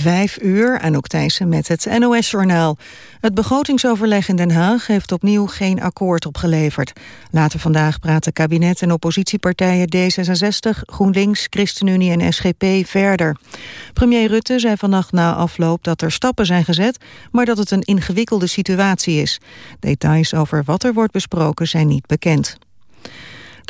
Vijf uur, Anouk Thijssen met het NOS-journaal. Het begrotingsoverleg in Den Haag heeft opnieuw geen akkoord opgeleverd. Later vandaag praten kabinet en oppositiepartijen D66, GroenLinks, ChristenUnie en SGP verder. Premier Rutte zei vannacht na afloop dat er stappen zijn gezet... maar dat het een ingewikkelde situatie is. Details over wat er wordt besproken zijn niet bekend.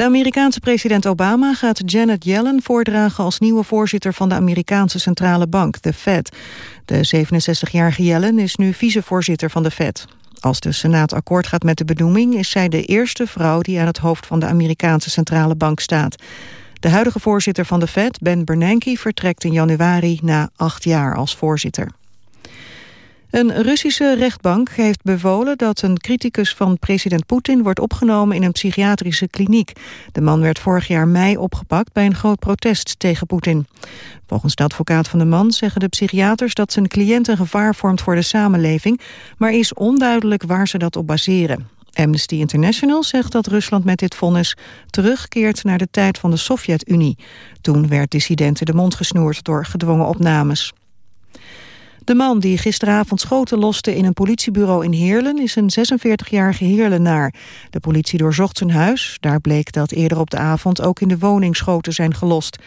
De Amerikaanse president Obama gaat Janet Yellen voordragen als nieuwe voorzitter van de Amerikaanse centrale bank, de Fed. De 67-jarige Yellen is nu vicevoorzitter van de Fed. Als de Senaat akkoord gaat met de benoeming is zij de eerste vrouw die aan het hoofd van de Amerikaanse centrale bank staat. De huidige voorzitter van de Fed, Ben Bernanke, vertrekt in januari na acht jaar als voorzitter. Een Russische rechtbank heeft bevolen dat een criticus van president Poetin wordt opgenomen in een psychiatrische kliniek. De man werd vorig jaar mei opgepakt bij een groot protest tegen Poetin. Volgens de advocaat van de man zeggen de psychiaters dat zijn cliënt een gevaar vormt voor de samenleving, maar is onduidelijk waar ze dat op baseren. Amnesty International zegt dat Rusland met dit vonnis terugkeert naar de tijd van de Sovjet-Unie. Toen werd dissidenten de mond gesnoerd door gedwongen opnames. De man die gisteravond schoten loste in een politiebureau in Heerlen... is een 46-jarige Heerlenaar. De politie doorzocht zijn huis. Daar bleek dat eerder op de avond ook in de woning schoten zijn gelost.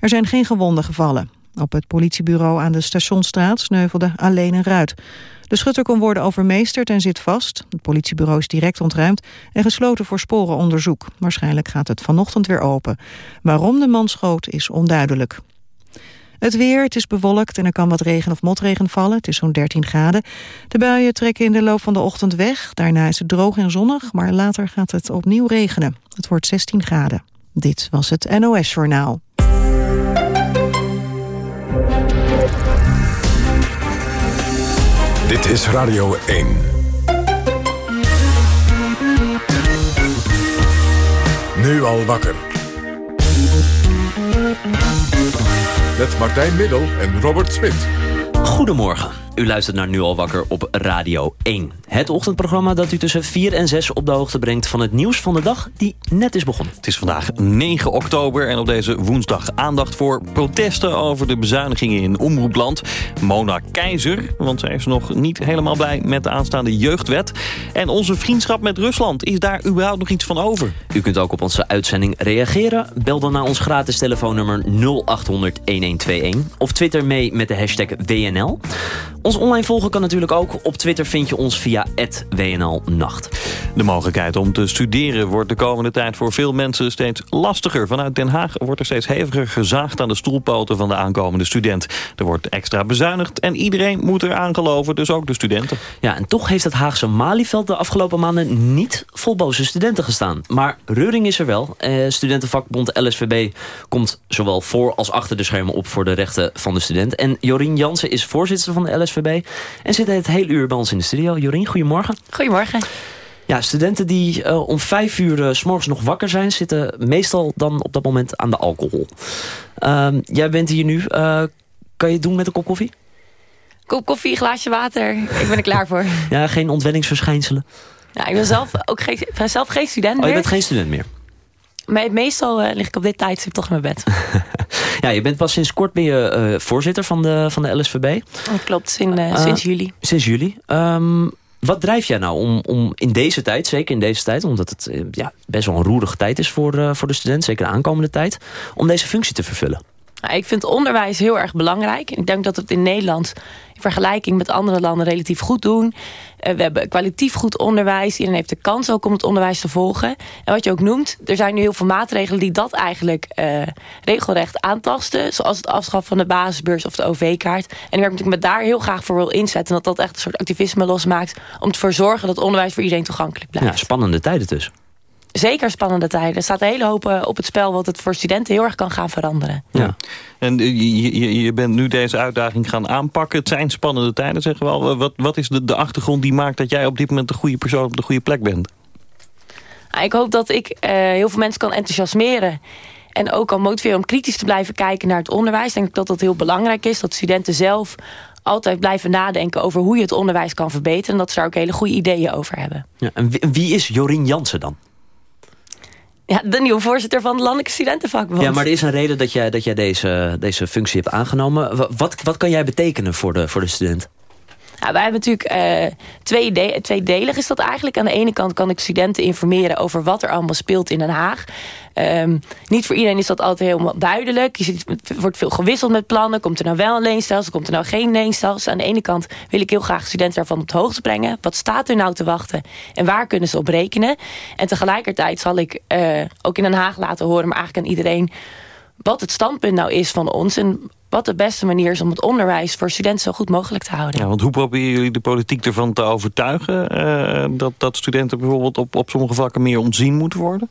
Er zijn geen gewonden gevallen. Op het politiebureau aan de Stationsstraat sneuvelde alleen een ruit. De schutter kon worden overmeesterd en zit vast. Het politiebureau is direct ontruimd en gesloten voor sporenonderzoek. Waarschijnlijk gaat het vanochtend weer open. Waarom de man schoot is onduidelijk. Het weer, het is bewolkt en er kan wat regen of motregen vallen. Het is zo'n 13 graden. De buien trekken in de loop van de ochtend weg. Daarna is het droog en zonnig, maar later gaat het opnieuw regenen. Het wordt 16 graden. Dit was het NOS Journaal. Dit is Radio 1. Nu al wakker. Met Martijn Middel en Robert Smit. Goedemorgen. U luistert naar Nu al wakker op Radio 1. Het ochtendprogramma dat u tussen 4 en 6 op de hoogte brengt... van het nieuws van de dag die net is begonnen. Het is vandaag 9 oktober en op deze woensdag aandacht voor protesten... over de bezuinigingen in Omroepland. Mona Keizer, want zij is nog niet helemaal blij met de aanstaande jeugdwet. En onze vriendschap met Rusland, is daar überhaupt nog iets van over? U kunt ook op onze uitzending reageren. Bel dan naar ons gratis telefoonnummer 0800-1121. Of twitter mee met de hashtag WNL. Ons online volgen kan natuurlijk ook. Op Twitter vind je ons via @wnlnacht. De mogelijkheid om te studeren wordt de komende tijd voor veel mensen steeds lastiger. Vanuit Den Haag wordt er steeds heviger gezaagd aan de stoelpoten van de aankomende student. Er wordt extra bezuinigd en iedereen moet er aangeloven, dus ook de studenten. Ja, en toch heeft het Haagse Malieveld de afgelopen maanden niet vol boze studenten gestaan. Maar reuring is er wel. Eh, studentenvakbond LSVB komt zowel voor als achter de schermen op voor de rechten van de student. En Jorien Jansen is voorzitter van de LSVB en zit het hele uur bij ons in de studio. Jorien, goedemorgen. Goedemorgen. Ja, studenten die uh, om vijf uur uh, s morgens nog wakker zijn... zitten meestal dan op dat moment aan de alcohol. Uh, jij bent hier nu. Uh, kan je het doen met een kop koffie? Kop koffie, glaasje water. Ik ben er klaar voor. ja, geen ontwenningsverschijnselen? Ja, ik ben zelf, ook geen, zelf geen student meer. Oh, je bent geen student meer? Maar meestal uh, lig ik op dit tijdstip toch in mijn bed. ja, je bent pas sinds kort ben je, uh, voorzitter van de, van de LSVB. Dat klopt, sinds, uh, sinds juli. Sinds juli. Um, wat drijf jij nou om, om in deze tijd, zeker in deze tijd... omdat het ja, best wel een roerige tijd is voor, voor de student... zeker de aankomende tijd, om deze functie te vervullen? Nou, ik vind onderwijs heel erg belangrijk. Ik denk dat het in Nederland in vergelijking met andere landen relatief goed doen. Uh, we hebben kwalitatief goed onderwijs. Iedereen heeft de kans ook om het onderwijs te volgen. En wat je ook noemt, er zijn nu heel veel maatregelen die dat eigenlijk uh, regelrecht aantasten. Zoals het afschaffen van de basisbeurs of de OV-kaart. En ik werk me daar heel graag voor wil inzetten. Dat dat echt een soort activisme losmaakt. Om ervoor zorgen dat onderwijs voor iedereen toegankelijk blijft. Ja, spannende tijden dus zeker spannende tijden. Er staat een hele hoop op het spel wat het voor studenten heel erg kan gaan veranderen. Ja. En je, je, je bent nu deze uitdaging gaan aanpakken. Het zijn spannende tijden, zeggen we al. Wat, wat is de, de achtergrond die maakt dat jij op dit moment de goede persoon op de goede plek bent? Ik hoop dat ik uh, heel veel mensen kan enthousiasmeren. En ook kan motiveren om kritisch te blijven kijken naar het onderwijs. Ik denk dat dat heel belangrijk is. Dat studenten zelf altijd blijven nadenken over hoe je het onderwijs kan verbeteren. En dat ze daar ook hele goede ideeën over hebben. Ja, en wie is Jorien Jansen dan? Ja, de nieuwe voorzitter van de Landelijke Studentenvakbond. Ja, maar er is een reden dat jij, dat jij deze, deze functie hebt aangenomen. Wat, wat kan jij betekenen voor de, voor de student? Nou, wij hebben natuurlijk uh, twee de tweedelig is dat eigenlijk. Aan de ene kant kan ik studenten informeren over wat er allemaal speelt in Den Haag. Um, niet voor iedereen is dat altijd helemaal duidelijk. Je wordt veel gewisseld met plannen. Komt er nou wel een leenstelsel? Komt er nou geen leenstelsel? Aan de ene kant wil ik heel graag studenten daarvan op de hoogte brengen. Wat staat er nou te wachten? En waar kunnen ze op rekenen? En tegelijkertijd zal ik uh, ook in Den Haag laten horen... maar eigenlijk aan iedereen wat het standpunt nou is van ons... en wat de beste manier is om het onderwijs voor studenten zo goed mogelijk te houden. Ja, want hoe proberen jullie de politiek ervan te overtuigen... Uh, dat, dat studenten bijvoorbeeld op, op sommige vlakken meer ontzien moeten worden?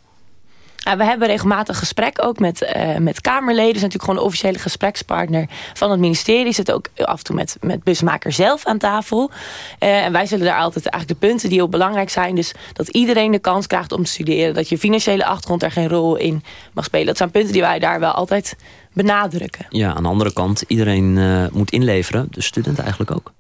Ja, we hebben regelmatig gesprek ook met, uh, met Kamerleden. is natuurlijk gewoon de officiële gesprekspartner van het ministerie. Zit ook af en toe met, met busmaker zelf aan tafel. Uh, en wij zullen daar altijd eigenlijk de punten die heel belangrijk zijn. Dus dat iedereen de kans krijgt om te studeren. Dat je financiële achtergrond er geen rol in mag spelen. Dat zijn punten die wij daar wel altijd benadrukken. Ja, aan de andere kant, iedereen uh, moet inleveren. De studenten eigenlijk ook.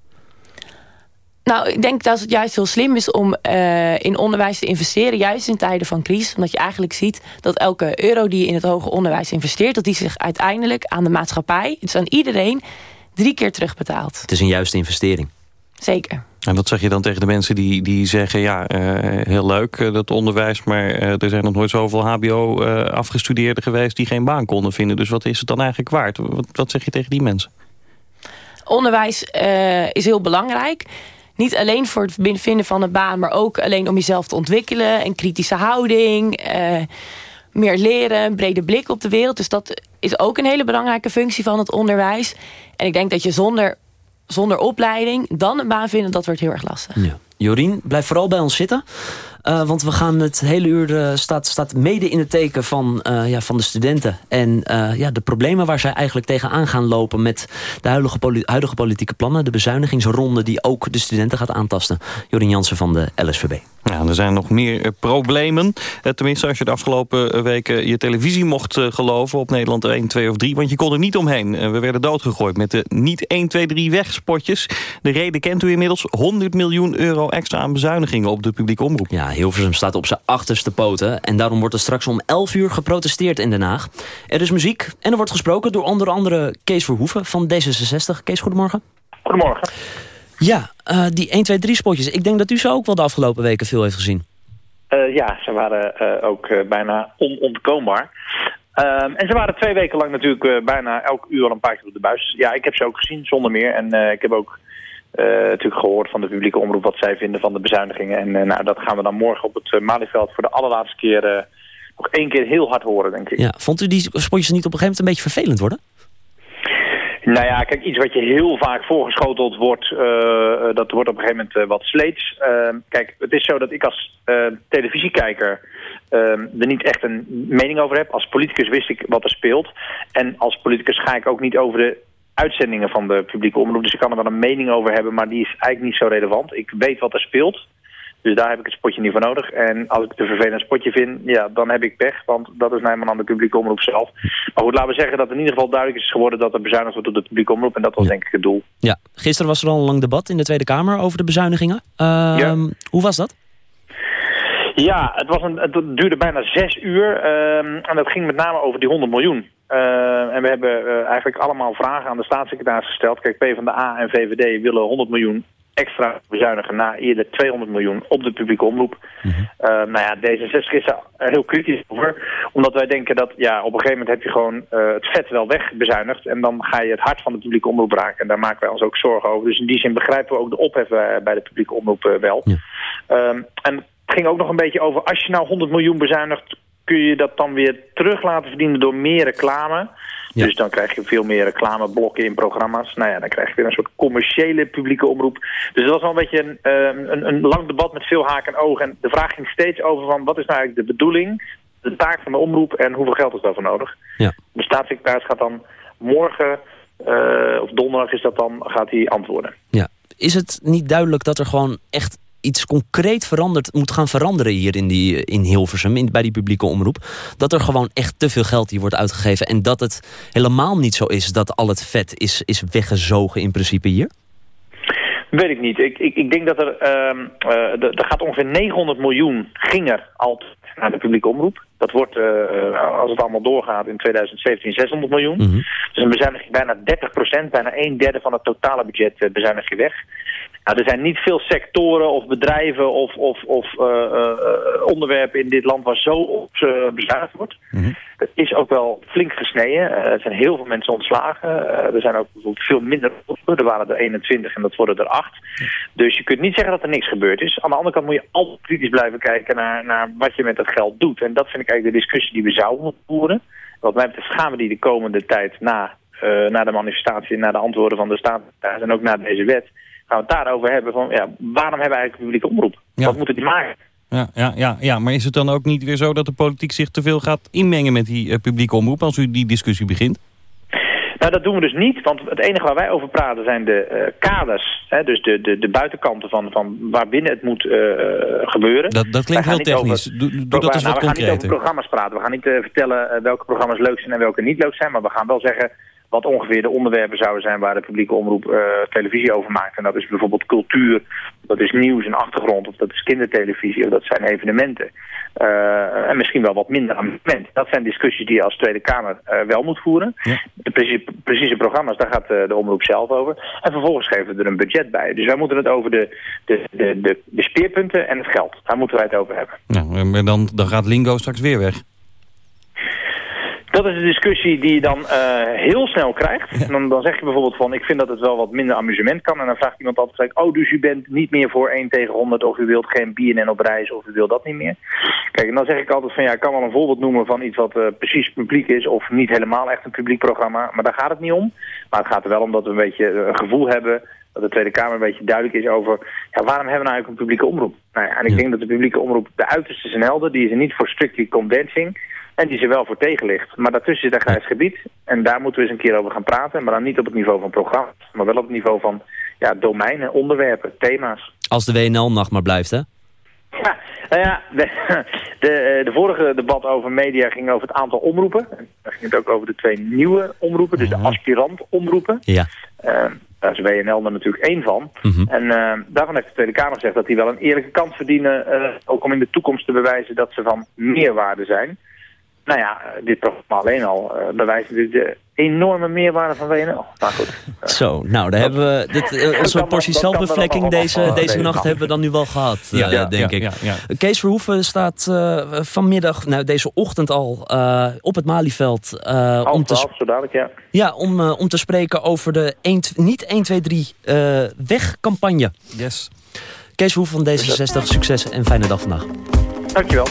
Nou, ik denk dat het juist heel slim is om uh, in onderwijs te investeren. Juist in tijden van crisis. Omdat je eigenlijk ziet dat elke euro die je in het hoger onderwijs investeert... dat die zich uiteindelijk aan de maatschappij, dus aan iedereen, drie keer terugbetaalt. Het is een juiste investering. Zeker. En wat zeg je dan tegen de mensen die, die zeggen... ja, uh, heel leuk uh, dat onderwijs... maar er zijn nog nooit zoveel hbo-afgestudeerden geweest... die geen baan konden vinden. Dus wat is het dan eigenlijk waard? Wat, wat zeg je tegen die mensen? Onderwijs is heel belangrijk niet alleen voor het vinden van een baan... maar ook alleen om jezelf te ontwikkelen. Een kritische houding, uh, meer leren, een brede blik op de wereld. Dus dat is ook een hele belangrijke functie van het onderwijs. En ik denk dat je zonder, zonder opleiding dan een baan vinden... dat wordt heel erg lastig. Ja. Jorien, blijf vooral bij ons zitten. Uh, want we gaan het hele uur uh, staat, staat mede in het teken van, uh, ja, van de studenten. En ja, de problemen waar zij eigenlijk tegenaan gaan lopen met de huidige, poli huidige politieke plannen. De bezuinigingsronde die ook de studenten gaat aantasten. Jorien Jansen van de LSVB. Ja, er zijn nog meer problemen. tenminste, als je de afgelopen weken je televisie mocht geloven op Nederland 1, 2 of 3. Want je kon er niet omheen. we werden doodgegooid met de niet 1, 2, 3 wegspotjes. De reden kent u inmiddels. 100 miljoen euro extra aan bezuinigingen op de publieke omroep. Ja, Hilversum staat op zijn achterste poten. En daarom wordt er straks om 11 uur geprotesteerd in Den Haag. Er is muziek en er wordt gesproken door onder andere Kees Verhoeven van D66. Kees, goedemorgen. Goedemorgen. Ja, uh, die 1, 2, 3 spotjes. Ik denk dat u ze ook wel de afgelopen weken veel heeft gezien. Uh, ja, ze waren uh, ook bijna onontkoombaar. Ehm, en ze waren twee weken lang natuurlijk bijna elk uur al een paar keer op de buis. Ja, ik heb ze ook gezien, zonder meer. En ik heb ook uh, natuurlijk gehoord van de publieke omroep wat zij vinden van de bezuinigingen. En uh, nou, dat gaan we dan morgen op het uh, Malieveld voor de allerlaatste keer nog één keer heel hard horen, denk ik. Ja, vond u die spotjes niet op een gegeven moment een beetje vervelend worden? Nou ja, kijk, iets wat je heel vaak voorgeschoteld wordt, dat wordt op een gegeven moment wat sleets. Ehm, kijk, het is zo dat ik als televisiekijker ehm, er niet echt een mening over heb. Als politicus wist ik wat er speelt. En als politicus ga ik ook niet over de uitzendingen van de publieke omroep. Dus ik kan er wel een mening over hebben, maar die is eigenlijk niet zo relevant. Ik weet wat er speelt. Dus daar heb ik het spotje niet voor nodig. En als ik het een vervelend spotje vind, ja, dan heb ik pech. Want dat is nou aan de publieke omroep zelf. Maar goed, laten we zeggen dat in ieder geval duidelijk is geworden... dat er bezuinigd wordt op de publieke omroep. En dat was denk ik het doel. Ja, gisteren was er al een lang debat in de Tweede Kamer over de bezuinigingen. Uh, ja. Hoe was dat? Ja, het, was een, het duurde bijna zes uur. Uh, en dat ging met name over die 100 miljoen. Uh, en we hebben uh, eigenlijk allemaal vragen aan de staatssecretaris gesteld. Kijk, PvdA en VVD willen 100 miljoen extra bezuinigen na eerder 200 miljoen op de publieke omroep. Mm -hmm. uh, nou ja, D66 is er heel kritisch over. Omdat wij denken dat ja, op een gegeven moment heb je gewoon het vet wel wegbezuinigd. En dan ga je het hart van de publieke omroep raken. En daar maken wij ons ook zorgen over. Dus in die zin begrijpen we ook de ophef bij de publieke omroep wel. Ja. Um, en het ging ook nog een beetje over, als je nou 100 miljoen bezuinigt kun je dat dan weer terug laten verdienen door meer reclame. Ja. Dus dan krijg je veel meer reclameblokken in programma's. Nou ja, dan krijg je weer een soort commerciële publieke omroep. Dus dat was wel een beetje een, een, een lang debat met veel haken en ogen. En de vraag ging steeds over van wat is nou eigenlijk de bedoeling, de taak van de omroep en hoeveel geld is daarvoor nodig. Ja. De staatssecretaris gaat dan morgen, uh, of donderdag is dat dan, gaat hij antwoorden. Ja. Is het niet duidelijk dat er gewoon echt iets concreet veranderd, moet gaan veranderen hier in, die, in Hilversum, in, bij die publieke omroep. Dat er gewoon echt te veel geld hier wordt uitgegeven. En dat het helemaal niet zo is dat al het vet is, is weggezogen in principe hier? Weet ik niet. Ik, ik, ik denk dat er, uh, uh, er gaat ongeveer 900 miljoen ging er altijd naar de publieke omroep. Dat wordt, uh, als het allemaal doorgaat, in 2017 600 miljoen. Mhm. Dus een bezuiniging bijna 30% bijna een derde van het totale budget bezuinig je weg. Nou, er zijn niet veel sectoren of bedrijven of, of, of uh, uh, onderwerpen in dit land waar zo op bezuinigd wordt. Mhm. Het is ook wel flink gesneden. er zijn heel veel mensen ontslagen. er zijn ook bijvoorbeeld veel minder oproepen. Er waren er 21 en dat worden er 8. Dus je kunt niet zeggen dat er niks gebeurd is. Aan de andere kant moet je altijd kritisch blijven kijken naar, naar wat je met dat geld doet. En dat vind ik eigenlijk de discussie die we zouden moeten voeren. Wat mij betreft gaan we die de komende tijd na, na de manifestatie, na de antwoorden van de staat en ook na deze wet gaan we het daarover hebben van ja, waarom hebben we eigenlijk een publieke omroep? Ja. Wat moeten die maken? Ja, ja, ja, ja, maar is het dan ook niet weer zo dat de politiek zich te veel gaat inmengen met die uh, publieke omroep als u die discussie begint? Nou, dat doen we dus niet, want het enige waar wij over praten zijn de uh, kaders. Hè, dus de, de, de buitenkanten van, van waarbinnen het moet uh, gebeuren. Dat, dat klinkt heel technisch. Over, doe, doe dat eens nou, wat we concreter. gaan niet over programma's praten. We gaan niet vertellen welke programma's leuk zijn en welke niet leuk zijn. Maar we gaan wel zeggen wat ongeveer de onderwerpen zouden zijn waar de publieke omroep uh, televisie over maakt. En dat is bijvoorbeeld cultuur, dat is nieuws en achtergrond, of dat is kindertelevisie, of dat zijn evenementen. Uh, en misschien wel wat minder amusement. Dat zijn discussies die je als Tweede Kamer uh, wel moet voeren. Ja. De precieze, precieze programma's, daar gaat de omroep zelf over. En vervolgens geven we er een budget bij. Dus wij moeten het over de, de, de, de, de speerpunten en het geld. Daar moeten wij het over hebben. Nou, maar dan, dan gaat Lingo straks weer weg. Dat is de discussie die je dan uh, heel snel krijgt. En dan, dan zeg je bijvoorbeeld van, ik vind dat het wel wat minder amusement kan. En dan vraagt iemand altijd, oh, dus u bent niet meer voor 1 tegen 100... of u wilt geen BNN op reis, of u wilt dat niet meer. Kijk, en dan zeg ik altijd van, ja, ik kan wel een voorbeeld noemen van iets wat uh, precies publiek is... of niet helemaal echt een publiek programma, maar daar gaat het niet om. Maar het gaat er wel om dat we een beetje een gevoel hebben... dat de Tweede Kamer een beetje duidelijk is over... ja, waarom hebben we nou eigenlijk een publieke omroep? Nou ja, en ik Ja. denk dat de publieke omroep de uiterste en helder. Die is er niet voor strictly condensing... En die ze wel voor tegen ligt. Maar daartussen zit een grijs gebied. En daar moeten we eens een keer over gaan praten. Maar dan niet op het niveau van programma's. Maar wel op het niveau van ja, domeinen, onderwerpen, thema's. Als de WNL-nacht maar blijft, hè? Ja, nou ja, de, de, de vorige debat over media ging over het aantal omroepen. Dan ging het ook over de twee nieuwe omroepen. Dus de aspirant-omroepen. Ja. Uh, daar is WNL er natuurlijk één van. Mhm. En uh, daarvan heeft de Tweede Kamer gezegd dat die wel een eerlijke kans verdienen... Uh, ook om in de toekomst te bewijzen dat ze van meerwaarde zijn... Nou ja, dit programma alleen al uh, bewijst natuurlijk de enorme meerwaarde van WNL. Nou goed. Uh, Zo, nou, daar hebben we dit, uh, onze portie zelfbevlekking deze, deze nacht hebben we dan nu wel gehad, Ja, eh, ja, denk ja, ik. ja, ja. Kees Verhoeven staat eh, vanmiddag, nou deze ochtend al, eh, op het Malieveld eh, om, te, twaalf, zo dadelijk, ja. ja, om, eh, om te spreken over de 1, niet 1, 2, 3 eh, wegcampagne. Yes. Kees Verhoeven van D66, succes en fijne dag vandaag. Dankjewel.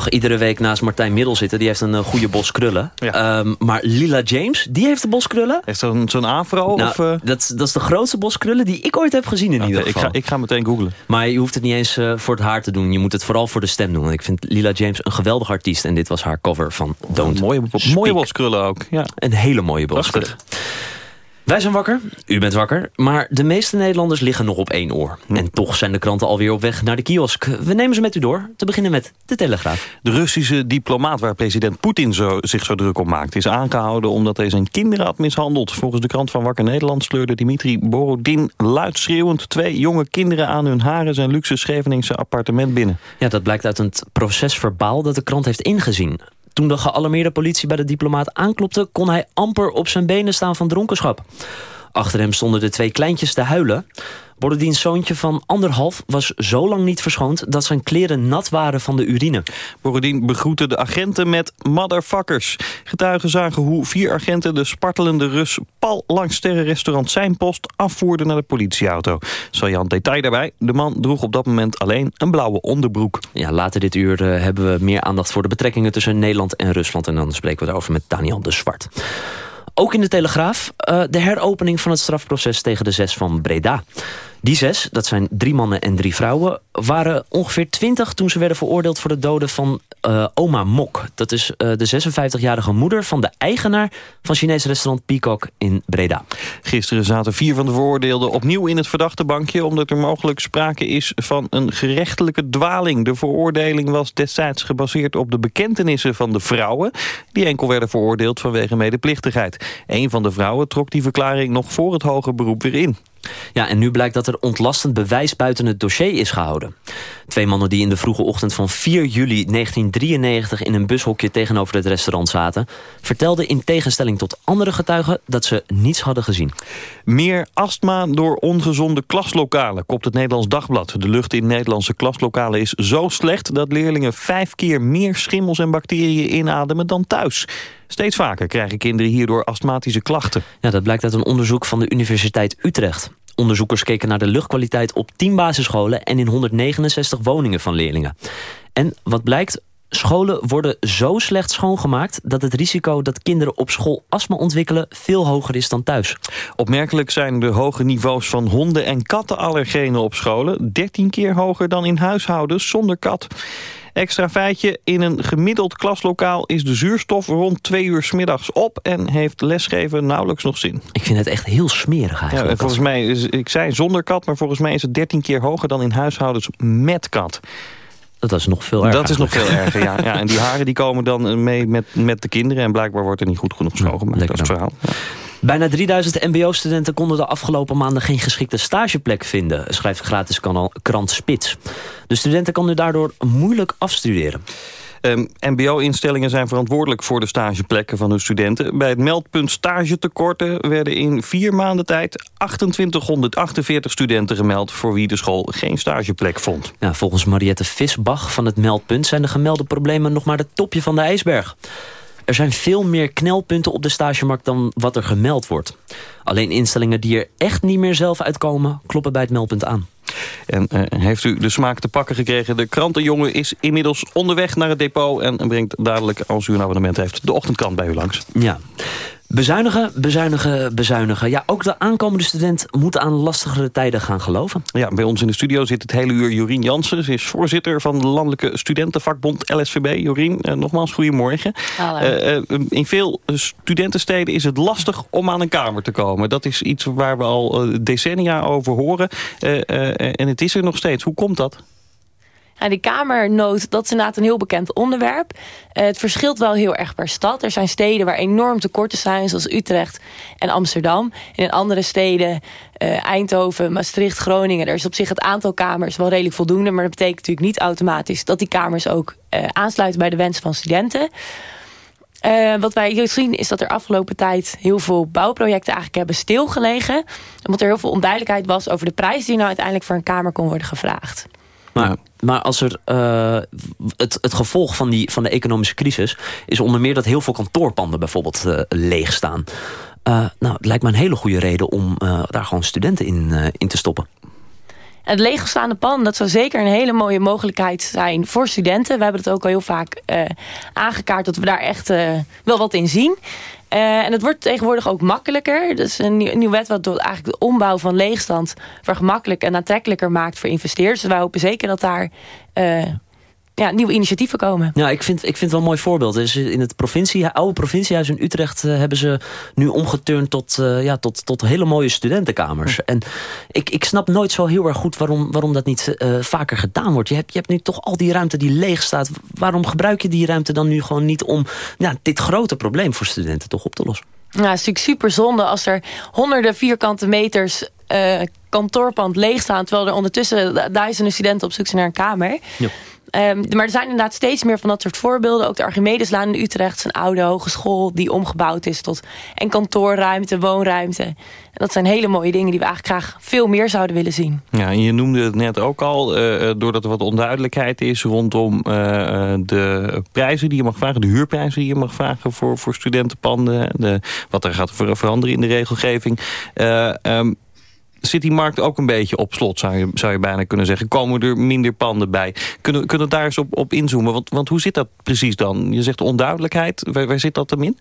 Mag iedere week naast Martijn Middel zitten. Die heeft een eh, goede bos krullen. Ja. Ehm, maar Lila James, die heeft de bos krullen. Dat een- zo'n afro? Nou, of, eh? dat, is- dat is de grootste bos krullen die ik ooit heb gezien in ieder ik, geval. ga, ik ga meteen googlen. Maar je hoeft het niet eens eh, voor het haar te doen. Je moet het vooral voor de stem doen. Want ik vind Lila James een geweldig artiest. En dit was haar cover van Don't mooie, Speak. mooie boskrullen ook. Ja. Een hele mooie bos Prachtig. Wij zijn wakker, u bent wakker, maar de meeste Nederlanders liggen nog op één oor. En toch zijn de kranten alweer op weg naar de kiosk. We nemen ze met u door, te beginnen met de Telegraaf. De Russische diplomaat waar president Poetin zo, zich zo druk op maakt... is aangehouden omdat hij zijn kinderen had mishandeld. Volgens de krant van Wakker Nederland sleurde Dimitri Borodin luidschreeuwend... twee jonge kinderen aan hun haren zijn luxe Scheveningse appartement binnen. Ja, dat blijkt uit een procesverbaal dat de krant heeft ingezien. Toen de gealarmeerde politie bij de diplomaat aanklopte... kon hij amper op zijn benen staan van dronkenschap. Achter hem stonden de twee kleintjes te huilen. Borodins zoontje van anderhalf was zo lang niet verschoond... dat zijn kleren nat waren van de urine. Borodin begroette de agenten met motherfuckers. Getuigen zagen hoe vier agenten de spartelende Rus pal langs sterrenrestaurant Zijn Post afvoerden naar de politieauto. Saillant detail daarbij, de man droeg op dat moment alleen een blauwe onderbroek. Ja, later dit uur eh, hebben we meer aandacht voor de betrekkingen tussen Nederland en Rusland. En dan spreken we erover met Daniel de Zwart. Ook in de Telegraaf eh, de heropening van het strafproces tegen de zes van Breda. Die zes, dat zijn drie mannen en drie vrouwen... waren ongeveer twintig toen ze werden veroordeeld voor de doden van eh, oma Mok. Dat is eh, de 56-jarige moeder van de eigenaar van Chinees restaurant Peacock in Breda. Gisteren zaten vier van de veroordeelden opnieuw in het verdachte bankje... omdat er mogelijk sprake is van een gerechtelijke dwaling. De veroordeling was destijds gebaseerd op de bekentenissen van de vrouwen... die enkel werden veroordeeld vanwege medeplichtigheid. Een van de vrouwen trok die verklaring nog voor het hoge beroep weer in. Ja, en nu blijkt dat er ontlastend bewijs buiten het dossier is gehouden. Twee mannen die in de vroege ochtend van 4 juli 1993 in een bushokje tegenover het restaurant zaten... vertelden in tegenstelling tot andere getuigen dat ze niets hadden gezien. Meer astma door ongezonde klaslokalen, kopt het Nederlands Dagblad. De lucht in Nederlandse klaslokalen is zo slecht... dat leerlingen vijf keer meer schimmels en bacteriën inademen dan thuis. Steeds vaker krijgen kinderen hierdoor astmatische klachten. Ja, dat blijkt uit een onderzoek van de Universiteit Utrecht. Onderzoekers keken naar de luchtkwaliteit op 10 basisscholen... en in 169 woningen van leerlingen. En wat blijkt, scholen worden zo slecht schoongemaakt... dat het risico dat kinderen op school astma ontwikkelen... veel hoger is dan thuis. Opmerkelijk zijn de hoge niveaus van honden- en kattenallergenen op scholen... 13 keer hoger dan in huishoudens zonder kat. Extra feitje, in een gemiddeld klaslokaal is de zuurstof rond twee uur 's middags op... en heeft lesgeven nauwelijks nog zin. Ik vind het echt heel smerig Ja, eigenlijk. en volgens mij, is, ik zei zonder kat, maar volgens mij is het 13 keer hoger dan in huishoudens met kat. Dat is nog veel erger. Dat is nog veel erger, ja. ja. En die haren die komen dan eh, mee met, met de kinderen... en blijkbaar wordt er niet goed genoeg schoongemaakt. dat is het verhaal. Ja. Bijna 3000 mbo-studenten konden de afgelopen maanden geen geschikte stageplek vinden, schrijft gratis kanaal krant Spits. De studenten konden daardoor moeilijk afstuderen. Ehm, MBO-instellingen zijn verantwoordelijk voor de stageplekken van hun studenten. Bij het meldpunt stagetekorten werden in vier maanden tijd 2848 studenten gemeld... voor wie de school geen stageplek vond. Ja, volgens Mariette Visbach van het meldpunt zijn de gemelde problemen nog maar het topje van de ijsberg. Er zijn veel meer knelpunten op de stagemarkt dan wat er gemeld wordt. Alleen instellingen die er echt niet meer zelf uitkomen... kloppen bij het meldpunt aan. En eh, heeft u de smaak te pakken gekregen? De krantenjongen is inmiddels onderweg naar het depot... en brengt dadelijk, als u een abonnement heeft, de ochtendkrant bij u langs. Ja. Bezuinigen, bezuinigen, bezuinigen. Ja, ook de aankomende student moet aan lastigere tijden gaan geloven. Ja, bij ons in de studio zit het hele uur Jorien Jansen. Ze is voorzitter van de Landelijke Studentenvakbond LSVB. Jorien, eh, nogmaals goedemorgen. Hallo. Eh, eh, in veel studentensteden is het lastig om aan een kamer te komen. Dat is iets waar we al decennia over horen. Eh, eh, en het is er nog steeds. Hoe komt dat? Ja, die kamernood, dat is inderdaad een heel bekend onderwerp. Eh, het verschilt wel heel erg per stad. Er zijn steden waar enorm tekorten zijn, zoals Utrecht en Amsterdam. En in andere steden, eh, Eindhoven, Maastricht, Groningen... daar is op zich het aantal kamers wel redelijk voldoende... maar dat betekent natuurlijk niet automatisch dat die kamers ook eh, aansluiten bij de wensen van studenten. Wat wij hier zien is dat er afgelopen tijd heel veel bouwprojecten eigenlijk hebben stilgelegen. Omdat er heel veel onduidelijkheid was over de prijs die nou uiteindelijk voor een kamer kon worden gevraagd. Maar, maar als er, eh, het, het gevolg van, die, van de economische crisis... is onder meer dat heel veel kantoorpanden bijvoorbeeld eh, leeg staan. Eh, nou, het lijkt me een hele goede reden om eh, daar gewoon studenten in, eh, in te stoppen. Het leegstaande pand, dat zou zeker een hele mooie mogelijkheid zijn voor studenten. We hebben het ook al heel vaak eh, aangekaart dat we daar echt eh, wel wat in zien. Eh, en het wordt tegenwoordig ook makkelijker. Dus een, nieuw, een nieuwe wet wat eigenlijk de ombouw van leegstand vergemakkelijk en aantrekkelijker maakt voor investeerders. Dus wij hopen zeker dat daar eh, ja, nieuwe initiatieven komen. Ja, ik vind, ik vind het wel een mooi voorbeeld. Dus in het provincie, oude provinciehuis in Utrecht eh, hebben ze nu omgeturnd tot, eh, ja, tot, tot hele mooie studentenkamers. En ik, ik snap nooit zo heel erg goed waarom, waarom dat niet eh, vaker gedaan wordt. Je hebt, je hebt nu toch al die ruimte die leeg staat. Waarom gebruik je die ruimte dan nu gewoon niet om ja, dit grote probleem voor studenten toch op te lossen? Nou, het is natuurlijk super zonde als er honderden vierkante meters eh, kantoorpand leeg staan... terwijl er ondertussen du- duizenden studenten op zoek zijn naar een kamer. Ja. Ehm, maar er zijn inderdaad steeds meer van dat soort voorbeelden. Ook de Archimedeslaan in Utrecht is een oude hogeschool... die omgebouwd is tot en kantoorruimte, woonruimte. En dat zijn hele mooie dingen die we eigenlijk graag veel meer zouden willen zien. Ja, en je noemde het net ook al, eh, eh, doordat er wat onduidelijkheid is rondom de prijzen die je mag vragen, de huurprijzen die je mag vragen voor, voor studentenpanden, de, wat er gaat ver- veranderen in de regelgeving. Ehm, Zit die markt ook een beetje op slot, zou je, zou je bijna kunnen zeggen? Komen er minder panden bij? Kunnen, kunnen we daar eens op, op inzoomen? Want, want hoe zit dat precies dan? Je zegt onduidelijkheid. Waar, waar zit dat hem in?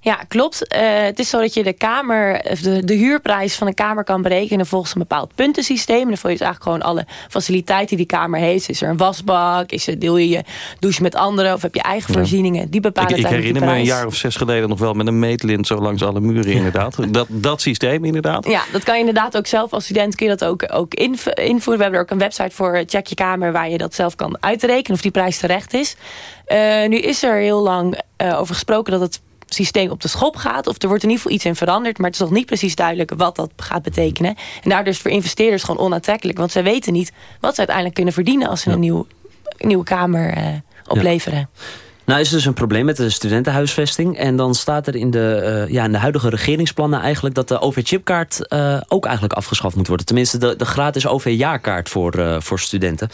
Ja, klopt. Eh, het is zo dat je de, kamer, de, de huurprijs van een kamer kan berekenen volgens een bepaald puntensysteem. En dan voel je dus eigenlijk gewoon alle faciliteiten die die kamer heeft. Is er een wasbak? Is er, deel je je douche met anderen? Of heb je eigen voorzieningen? Die bepalen Ik, ik herinner me een jaar of zes geleden nog wel met een meetlint zo langs alle muren inderdaad. Dat, dat systeem inderdaad. Ja, dat kan je inderdaad ook zelf als student kun je dat ook, ook inv- invoeren. We hebben er ook een website voor, Check Je Kamer, waar je dat zelf kan uitrekenen of die prijs terecht is. Eh, nu is er heel lang eh, over gesproken dat het systeem op de schop gaat. Of er wordt in ieder geval iets in veranderd. Maar het is nog niet precies duidelijk wat dat gaat betekenen. En daardoor is het voor investeerders gewoon onaantrekkelijk. Want zij weten niet wat ze uiteindelijk kunnen verdienen... als ze een, nieuw, een nieuwe kamer eh, opleveren. Nou is er dus een probleem met de studentenhuisvesting. En dan staat er in de, eh, ja, in de huidige regeringsplannen eigenlijk... dat de OV-chipkaart eh, ook eigenlijk afgeschaft moet worden. Tenminste, de, de gratis OV-jaarkaart voor, voor studenten.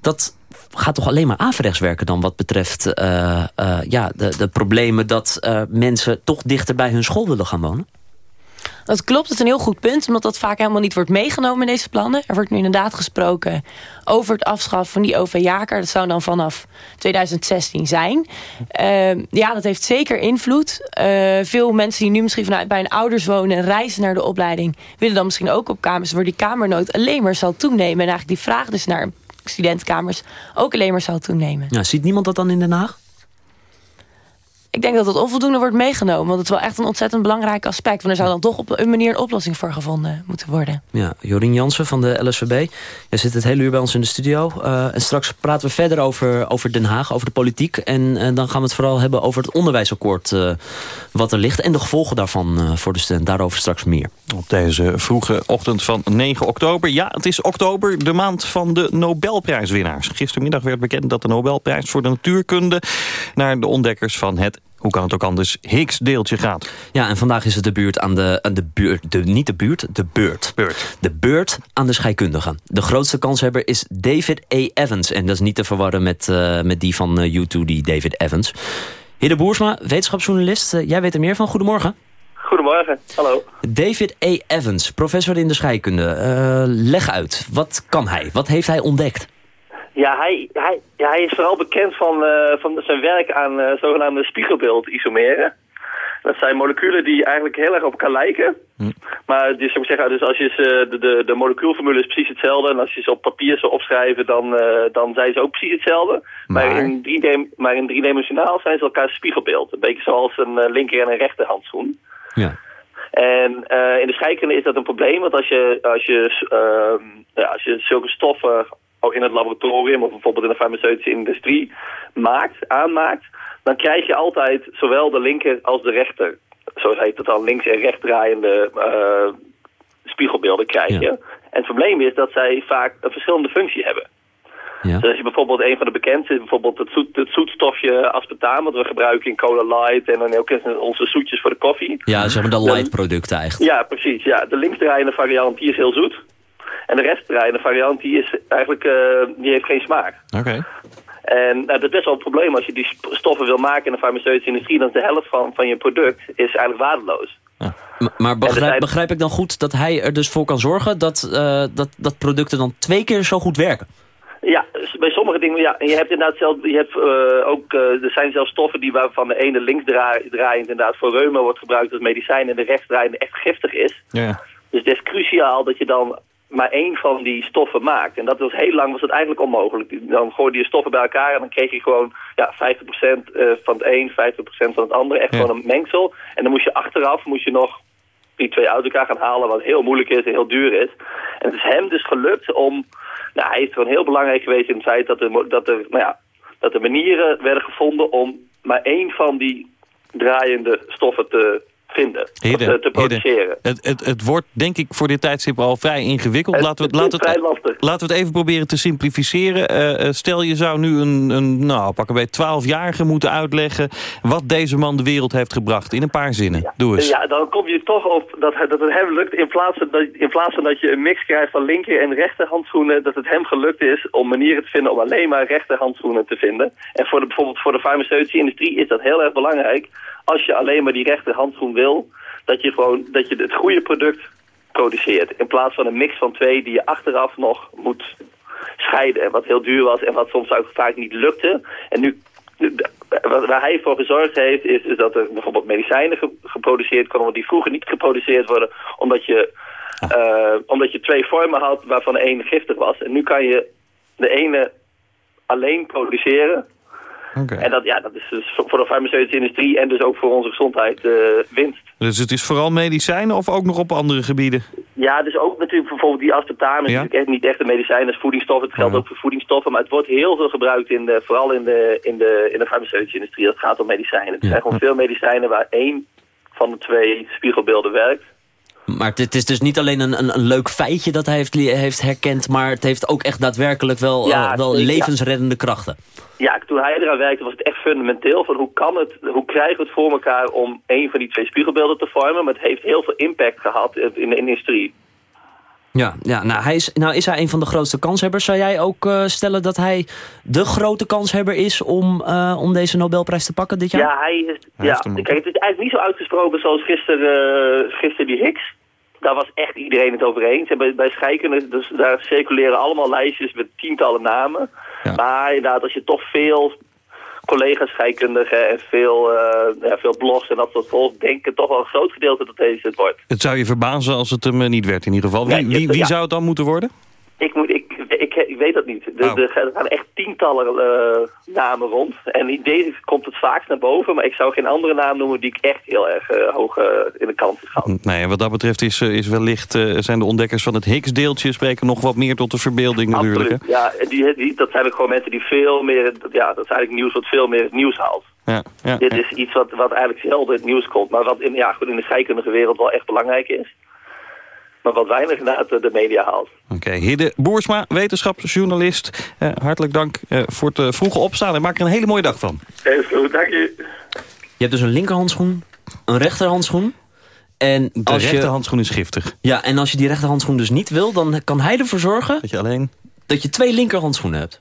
Dat gaat toch alleen maar averechts werken dan wat betreft eh, eh, ja, de, de problemen... dat eh, mensen toch dichter bij hun school willen gaan wonen? Dat klopt, dat is een heel goed punt. Omdat dat vaak helemaal niet wordt meegenomen in deze plannen. Er wordt nu inderdaad gesproken over het afschaffen van die OV-jaarkaart. Dat zou dan vanaf 2016 zijn. Ehm, ja, dat heeft zeker invloed. Veel mensen die nu misschien vanuit bij hun ouders wonen... en reizen naar de opleiding... willen dan misschien ook op kamers... waar die kamernood alleen maar zal toenemen. En eigenlijk die vraag dus naar studentenkamers... ook alleen maar zal toenemen. Ja, ziet niemand dat dan in Den Haag? Ik denk dat het onvoldoende wordt meegenomen. Want het is wel echt een ontzettend belangrijk aspect. Want er zou dan toch op een manier een oplossing voor gevonden moeten worden. Ja, Jorien Jansen van de LSVB. Jij zit het hele uur bij ons in de studio. Eh, en straks praten we verder over, over Den Haag, over de politiek. En eh, dan gaan we het vooral hebben over het onderwijsakkoord eh, wat er ligt. En de gevolgen daarvan eh, voor de student. Daarover straks meer. Op deze vroege ochtend van 9 oktober. Ja, het is oktober, de maand van de Nobelprijswinnaars. Gistermiddag werd bekend dat de Nobelprijs voor de natuurkunde... naar de ontdekkers van het, hoe kan het ook anders, Higgs-deeltje gaat. Ja, en vandaag is het de buurt aan de, aan de buurt. De, niet de buurt, de beurt. Beurt. De beurt aan de scheikundigen. De grootste kanshebber is David A. Evans. En dat is niet te verwarren met, eh, met die van eh, U2, die David Evans. Hidde Boersma, wetenschapsjournalist. Eh, jij weet er meer van. Goedemorgen. Goedemorgen, hallo. David A. Evans, professor in de scheikunde. Eh, leg uit, wat kan hij? Wat heeft hij ontdekt? Ja, hij, hij, ja, hij is vooral bekend van, eh, van zijn werk aan eh, zogenaamde spiegelbeeldisomeren. Dat zijn moleculen die eigenlijk heel erg op elkaar lijken. Maar dus, zou ik zeggen, dus als je ze, de, de, de molecuulformule is precies hetzelfde. En als je ze op papier zou opschrijven, dan, eh, dan zijn ze ook precies hetzelfde. Maar, Maar? in, drie maar in driedimensionaal zijn ze elkaar spiegelbeeld. Een beetje zoals een linker en een rechterhandschoen. Ja. En in de scheikunde is dat een probleem, want als je, als je, ehm, ja, als je zulke stoffen in het laboratorium of bijvoorbeeld in de farmaceutische industrie maakt, aanmaakt, dan krijg je altijd zowel de linker als de rechter, zoals heet het dan, links- en rechtdraaiende eh, spiegelbeelden krijg je. Ja. En het probleem is dat zij vaak een verschillende functie hebben. Ja. Dus als je bijvoorbeeld een van de bekendste bijvoorbeeld het, zoet, het zoetstofje aspartaam, wat we gebruiken in Cola Light en dan ook in onze zoetjes voor de koffie. ja, zeg maar de light producten eigenlijk. Ja, precies. Ja. De linksdraaiende variant die is heel zoet. En de rechtsdraaiende variant die is eigenlijk, eh, die heeft geen smaak. Oké. En nou, dat is best wel een probleem als je die stoffen wil maken in de farmaceutische industrie. Dan is de helft van, van je product is eigenlijk waardeloos. Maar begrijp, ik dan goed dat hij er dus voor kan zorgen... dat, eh, dat, dat producten dan twee keer zo goed werken? Ja, dus bij sommige dingen, ja. En je hebt inderdaad zelf, je hebt eh, ook, eh, er zijn zelfs stoffen die waarvan de ene linksdraaiend inderdaad voor reuma wordt gebruikt als medicijn en de rechtsdraaiende echt giftig is. Ja. Dus het is cruciaal dat je dan maar één van die stoffen maakt. En dat was heel lang was het eigenlijk onmogelijk. Dan gooide je stoffen bij elkaar en dan kreeg je gewoon ja, 50% eh, van het een, 50% van het andere. Echt Ja. gewoon een mengsel. En dan moest je achteraf moest je nog die twee uit elkaar gaan halen, wat heel moeilijk is en heel duur is. En het is hem dus gelukt om... Nou, hij is gewoon heel belangrijk geweest in het feit dat er, dat er, nou ja, dat er manieren werden gevonden om maar één van die draaiende stoffen te vinden. te, produceren. het, het, het wordt denk ik voor dit tijdstip al vrij ingewikkeld. Het- laten we, het laten, we het, lastig. laten we het even proberen te simplificeren. Eh, eh, stel je zou nu een, een nou, pak bij 12-jarige moeten uitleggen... wat deze man de wereld heeft gebracht. In een paar zinnen. Doe eens. Ja, dan kom je toch op dat, het- dat het hem lukt. In plaats, van dat, in plaats van dat je een mix krijgt van linker- en rechterhandschoenen... dat het hem gelukt is om manieren te vinden om alleen maar rechterhandschoenen te vinden. En voor de, bijvoorbeeld voor de farmaceutische industrie is dat heel erg belangrijk. Als je alleen maar die rechterhandschoen wil... dat je gewoon dat je het goede product produceert. In plaats van een mix van twee die je achteraf nog moet scheiden. En wat heel duur was en wat soms ook vaak niet lukte. En nu, waar hij voor gezorgd heeft, is, is dat er bijvoorbeeld medicijnen ge- geproduceerd konden worden die vroeger niet geproduceerd worden, omdat je, eh, omdat je twee vormen had waarvan de ene giftig was. En nu kan je de ene alleen produceren. En dat, ja, dat is dus voor de farmaceutische industrie en dus ook voor onze gezondheid eh, winst. Dus het is vooral medicijnen of ook nog op andere gebieden? Ja, dus ook natuurlijk bijvoorbeeld die Ja? natuurlijk echt niet echt een medicijn, dat is voedingsstoffen. Het geldt Ja. ook voor voedingsstoffen, maar het wordt heel veel gebruikt in de, vooral in de, in de, in de farmaceutische industrie. Dat gaat om medicijnen. Er Ja. zijn gewoon veel medicijnen waar één van de twee spiegelbeelden werkt. Maar het is dus niet alleen een, een, een leuk feitje dat hij heeft, heeft herkend... maar het heeft ook echt daadwerkelijk wel, Ja, eh, wel ja. levensreddende krachten. Ja, toen hij eraan werkte was het echt fundamenteel van hoe kan het, hoe krijgen we het voor elkaar om één van die twee spiegelbeelden te vormen. Maar het heeft heel veel impact gehad in de, in de industrie. Ja, ja nou, hij is, nou is hij een van de grootste kanshebbers. Zou jij ook eh, stellen dat hij de grote kanshebber is om, eh, om deze Nobelprijs te pakken dit jaar? Ja, hij is. Hij ja, kijk, het is eigenlijk niet zo uitgesproken zoals gisteren, uh, gisteren die Higgs. Daar was echt iedereen het over eens. En bij, bij dus daar circuleren allemaal lijstjes met tientallen namen. Ja. Maar inderdaad, als je toch veel collega's scheikundigen en veel, uh, ja, veel blogs en dat soort volgt, denken toch wel een groot gedeelte dat deze het wordt. Het zou je verbazen als het hem eh, niet werd in ieder geval. Wie, Ja, wie, wie ja. zou het dan moeten worden? Ik, moet, ik, ik, ik weet dat niet. Er, Oh. er gaan- echt tientallen eh, namen rond. En deze komt het vaakst naar boven. Maar ik zou geen andere naam noemen die ik echt heel erg eh, hoog eh, in de kant schat. Nee, en wat dat betreft is, is wellicht, zijn de ontdekkers van het Higgs-deeltje... spreken nog wat meer tot de verbeelding natuurlijk. Absoluut. Ja, die, die, dat zijn ook gewoon mensen die veel meer... Ja, dat is eigenlijk nieuws wat veel meer het nieuws haalt. hè? Ja, ja, Dit is iets wat, wat eigenlijk zelden het nieuws komt. Maar wat in, ja, goed, in de scheikundige wereld wel echt belangrijk is. Maar wat weinig inderdaad de media haalt. Oké, Hidde Boersma, wetenschapsjournalist. Eh, hartelijk dank eh, voor het eh, vroege opstaan. En maak er een hele mooie dag van. Heel goed, dank je. Je hebt dus een linkerhandschoen, een rechterhandschoen. En De als, je, rechterhandschoen is giftig. ja, en als je die rechterhandschoen dus niet wil... dan kan hij ervoor zorgen Dat je alleen... dat je twee linkerhandschoenen hebt.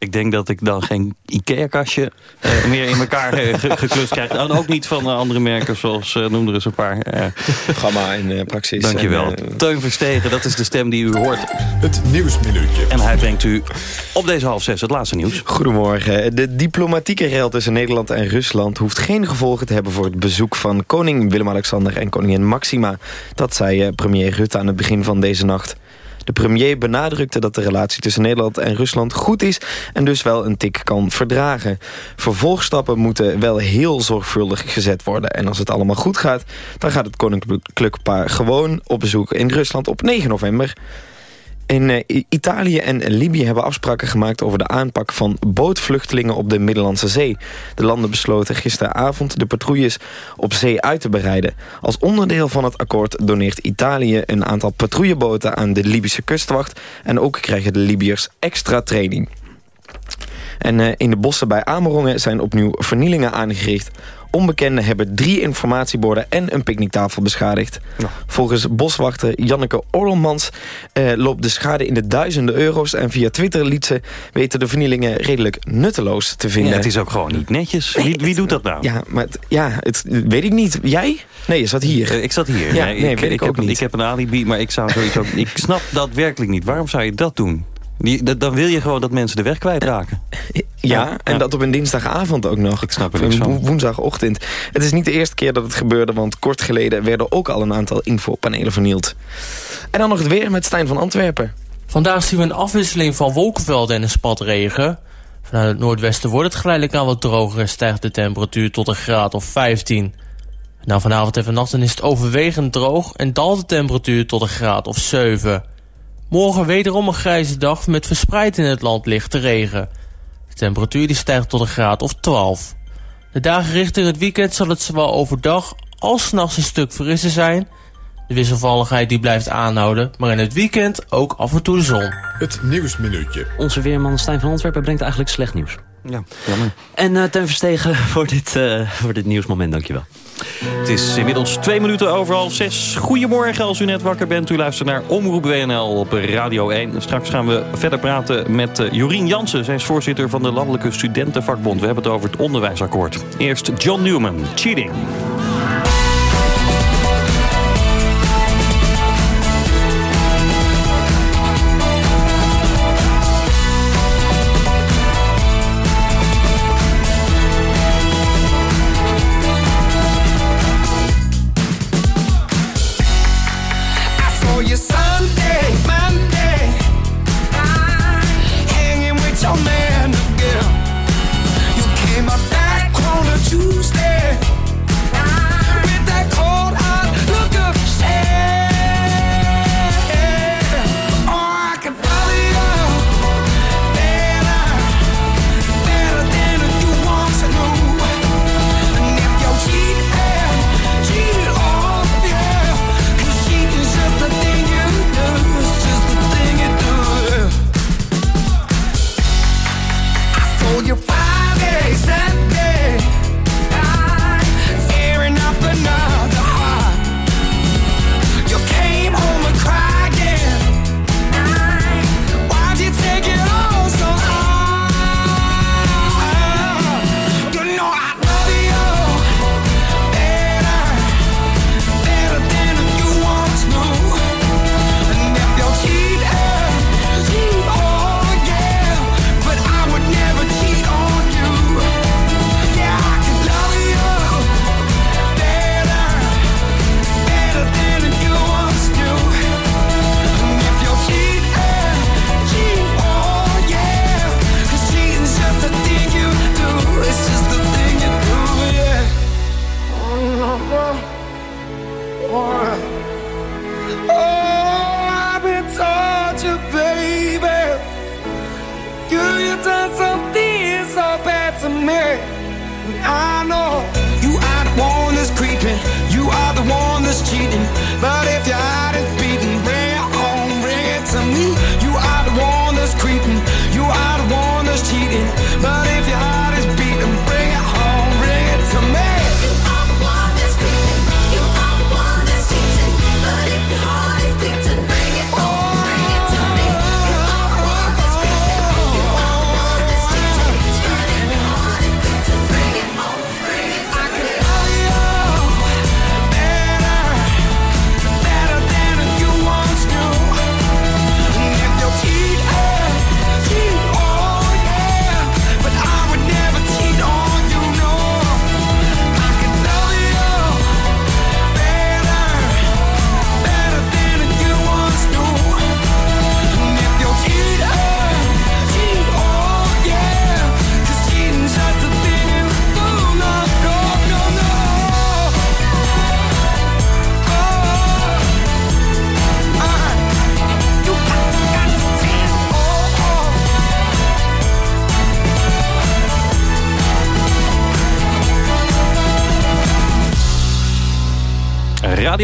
Ik denk dat ik dan geen IKEA-kastje eh, meer in elkaar ge- geklust krijg. En ook niet van eh, andere merken, zoals uh, noem er eens een paar. Eh, Gamma en uh, Praxis. dankjewel. En, Teun Verstegen, dat is de stem die u hoort. Het Nieuwsminuutje. En hij brengt u op deze half zes het laatste nieuws. Goedemorgen. De diplomatieke rel tussen Nederland en Rusland... hoeft geen gevolgen te hebben voor het bezoek van koning Willem-Alexander... en koningin Maxima. Dat zei eh, premier Rutte aan het begin van deze nacht. De premier benadrukte dat de relatie tussen Nederland en Rusland goed is... en dus wel een tik kan verdragen. Vervolgstappen moeten wel heel zorgvuldig gezet worden. En als het allemaal goed gaat, dan gaat het koninklijk paar gewoon op bezoek in Rusland op 9 november. In eh, Italië en Libië hebben afspraken gemaakt over de aanpak van bootvluchtelingen op de Middellandse Zee. De landen besloten gisteravond de patrouilles op zee uit te bereiden. Als onderdeel van het akkoord doneert Italië een aantal patrouilleboten aan de Libische kustwacht. En ook krijgen de Libiërs extra training. En eh, in de bossen bij Amerongen zijn opnieuw vernielingen aangericht. Onbekenden hebben drie informatieborden en een picknicktafel beschadigd. Volgens boswachter Janneke Orlmans eh, loopt de schade in de duizenden euro's... en via Twitter liet ze weten de vernielingen redelijk nutteloos te vinden. Ja, het is ook gewoon niet netjes. Wie, wie doet dat nou? Ja, maar het, ja, het weet ik niet. Jij? Nee, je zat hier. Eh, ik zat hier. Ja, nee, weet ik ook heb, niet. Ik heb een alibi, maar ik zou zoiets ook... Ik snap dat werkelijk niet. Waarom zou je dat doen? Die, dan wil je gewoon dat mensen de weg kwijtraken. Ja, Ja, en ja. dat op een dinsdagavond ook nog. Ik snap er van. wo- woensdagochtend. Het is niet de eerste keer dat het gebeurde... want kort geleden werden ook al een aantal infopanelen vernield. En dan nog het weer met Stijn van Antwerpen. Vandaag zien we een afwisseling van wolkenvelden en een spat regen. Vanuit het noordwesten wordt het geleidelijk aan wat droger... en stijgt de temperatuur tot een graad of 15. Nou, vanavond en vannacht dan is het overwegend droog... en daalt de temperatuur tot een graad of 7. Morgen wederom een grijze dag met verspreid in het land lichte regen. De temperatuur die stijgt tot een graad of 12. De dagen richting het weekend zal het zowel overdag als 's nachts een stuk frisser zijn... De wisselvalligheid die blijft aanhouden, maar in het weekend ook af en toe de zon. Het Nieuwsminuutje. Onze weerman Stijn van Antwerpen brengt eigenlijk slecht nieuws. Ja, jammer. En eh Teun Verstegen voor dit, eh, voor dit nieuwsmoment, dankjewel. Het is inmiddels twee minuten over half zes. Goedemorgen als u net wakker bent. U luistert naar Omroep WNL op Radio 1. Straks gaan we verder praten met eh, Jorien Jansen. Zij is voorzitter van de Landelijke Studentenvakbond. We hebben het over het onderwijsakkoord. Eerst John Newman, Cheating.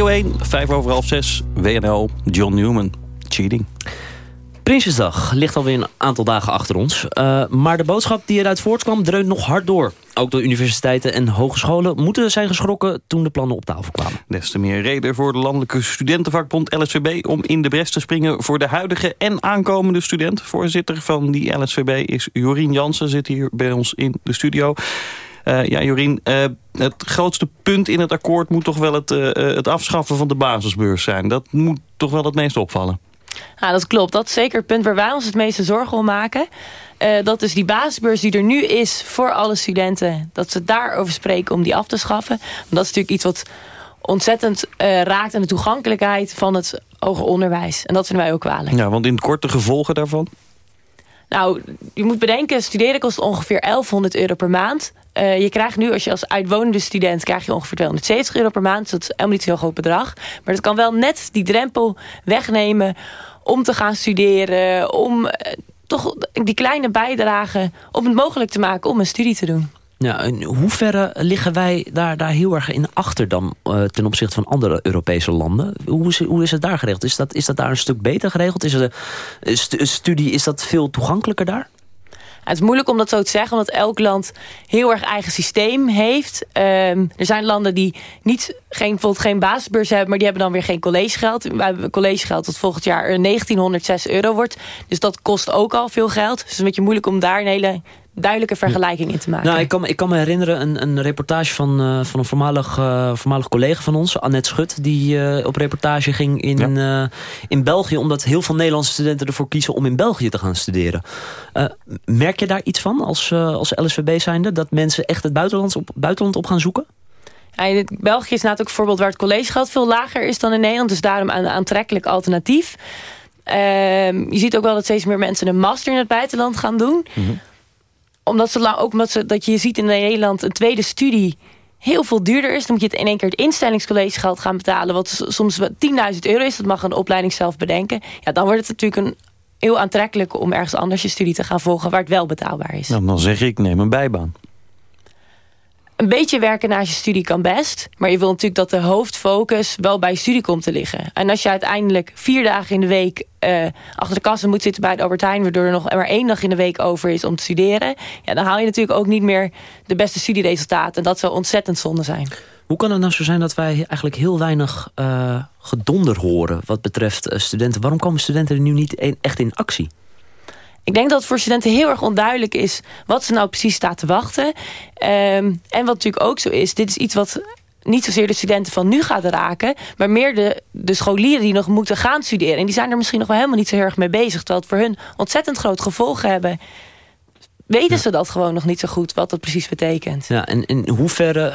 Radio 1, 5 over half 6, WNL, John Newman. Cheating. Prinsjesdag ligt alweer een aantal dagen achter ons. Uh, maar de boodschap die eruit voortkwam dreunt nog hard door. Ook de universiteiten en hogescholen moeten zijn geschrokken toen de plannen op tafel kwamen. Des te meer reden voor de landelijke studentenvakbond LSVB... om in de bres te springen voor de huidige en aankomende student. Voorzitter van die LSVB is Jorien Jansen, zit hier bij ons in de studio. Uh, ja, Jorien, uh, het grootste punt in het akkoord moet toch wel het, uh, het afschaffen van de basisbeurs zijn. Dat moet toch wel het meest opvallen. Ja, dat klopt. Dat is zeker het punt waar wij ons het meeste zorgen om maken. Uh, dat is die basisbeurs die er nu is voor alle studenten. Dat ze daarover spreken om die af te schaffen. Want dat is natuurlijk iets wat ontzettend uh, raakt aan de toegankelijkheid van het hoger onderwijs. En dat vinden wij ook kwalijk. Ja, want in het korte gevolgen daarvan? Nou, je moet bedenken, studeren kost ongeveer 1100 euro per maand. Uh, je krijgt nu, als je als uitwonende student... krijg je ongeveer 270 euro per maand. Dus dat is helemaal niet zo'n groot bedrag. Maar dat kan wel net die drempel wegnemen om te gaan studeren. Om uh, toch die kleine bijdrage om het mogelijk te maken om een studie te doen. Ja, in hoeverre liggen wij daar, daar heel erg in achter dan uh, ten opzichte van andere Europese landen? Hoe is, hoe is het daar geregeld? Is dat, is dat daar een stuk beter geregeld? Is stu studie is dat veel toegankelijker daar? Het is moeilijk om dat zo te zeggen, omdat elk land heel erg eigen systeem heeft. Um, er zijn landen die niet, geen, bijvoorbeeld geen basisbeurs hebben, maar die hebben dan weer geen collegegeld. Wij hebben collegegeld dat volgend jaar 1906 euro wordt. Dus dat kost ook al veel geld. Dus het is een beetje moeilijk om daar een hele duidelijke vergelijking in te maken. Nou, ik kan, ik kan me herinneren een, een reportage van, uh, van een voormalig, uh, voormalig collega van ons, Annette Schut, die uh, op reportage ging in, ja. in België, omdat heel veel Nederlandse studenten ervoor kiezen om in België te gaan studeren. merk je daar iets van als, als LSVB zijnde, dat mensen echt het buitenland op, buitenland op gaan zoeken? Ja, België is ook een voorbeeld waar het collegegeld veel lager is dan in Nederland, dus daarom een aantrekkelijk alternatief. Ehm, je ziet ook wel dat steeds meer mensen een master in het buitenland gaan doen. Mm -hmm omdat ze ook omdat ze, dat je ziet in Nederland een tweede studie heel veel duurder is. Dan moet je het in één keer het instellingscollegegeld gaan betalen. Wat soms 10.000 euro is. Dat mag een opleiding zelf bedenken. Ja, dan wordt het natuurlijk een heel aantrekkelijk om ergens anders je studie te gaan volgen waar het wel betaalbaar is. Nou, dan zeg ik, neem een bijbaan. Een beetje werken naast je studie kan best. Maar je wil natuurlijk dat de hoofdfocus wel bij je studie komt te liggen. En als je uiteindelijk vier dagen in de week uh, achter de kassen moet zitten bij de Albert Heijn... waardoor er nog maar één dag in de week over is om te studeren... Ja, dan haal je natuurlijk ook niet meer de beste studieresultaten. En dat zou ontzettend zonde zijn. Hoe kan het nou zo zijn dat wij eigenlijk heel weinig uh, gedonder horen... wat betreft uh, studenten? Waarom komen studenten nu niet echt in actie? Ik denk dat het voor studenten heel erg onduidelijk is... wat ze nou precies staat te wachten. Um, en wat natuurlijk ook zo is... dit is iets wat niet zozeer de studenten van nu gaat raken... maar meer de, de scholieren die nog moeten gaan studeren. En die zijn er misschien nog wel helemaal niet zo heel erg mee bezig... terwijl het voor hun ontzettend groot gevolgen hebben weten ze dat gewoon nog niet zo goed, wat dat precies betekent. Ja, en in hoeverre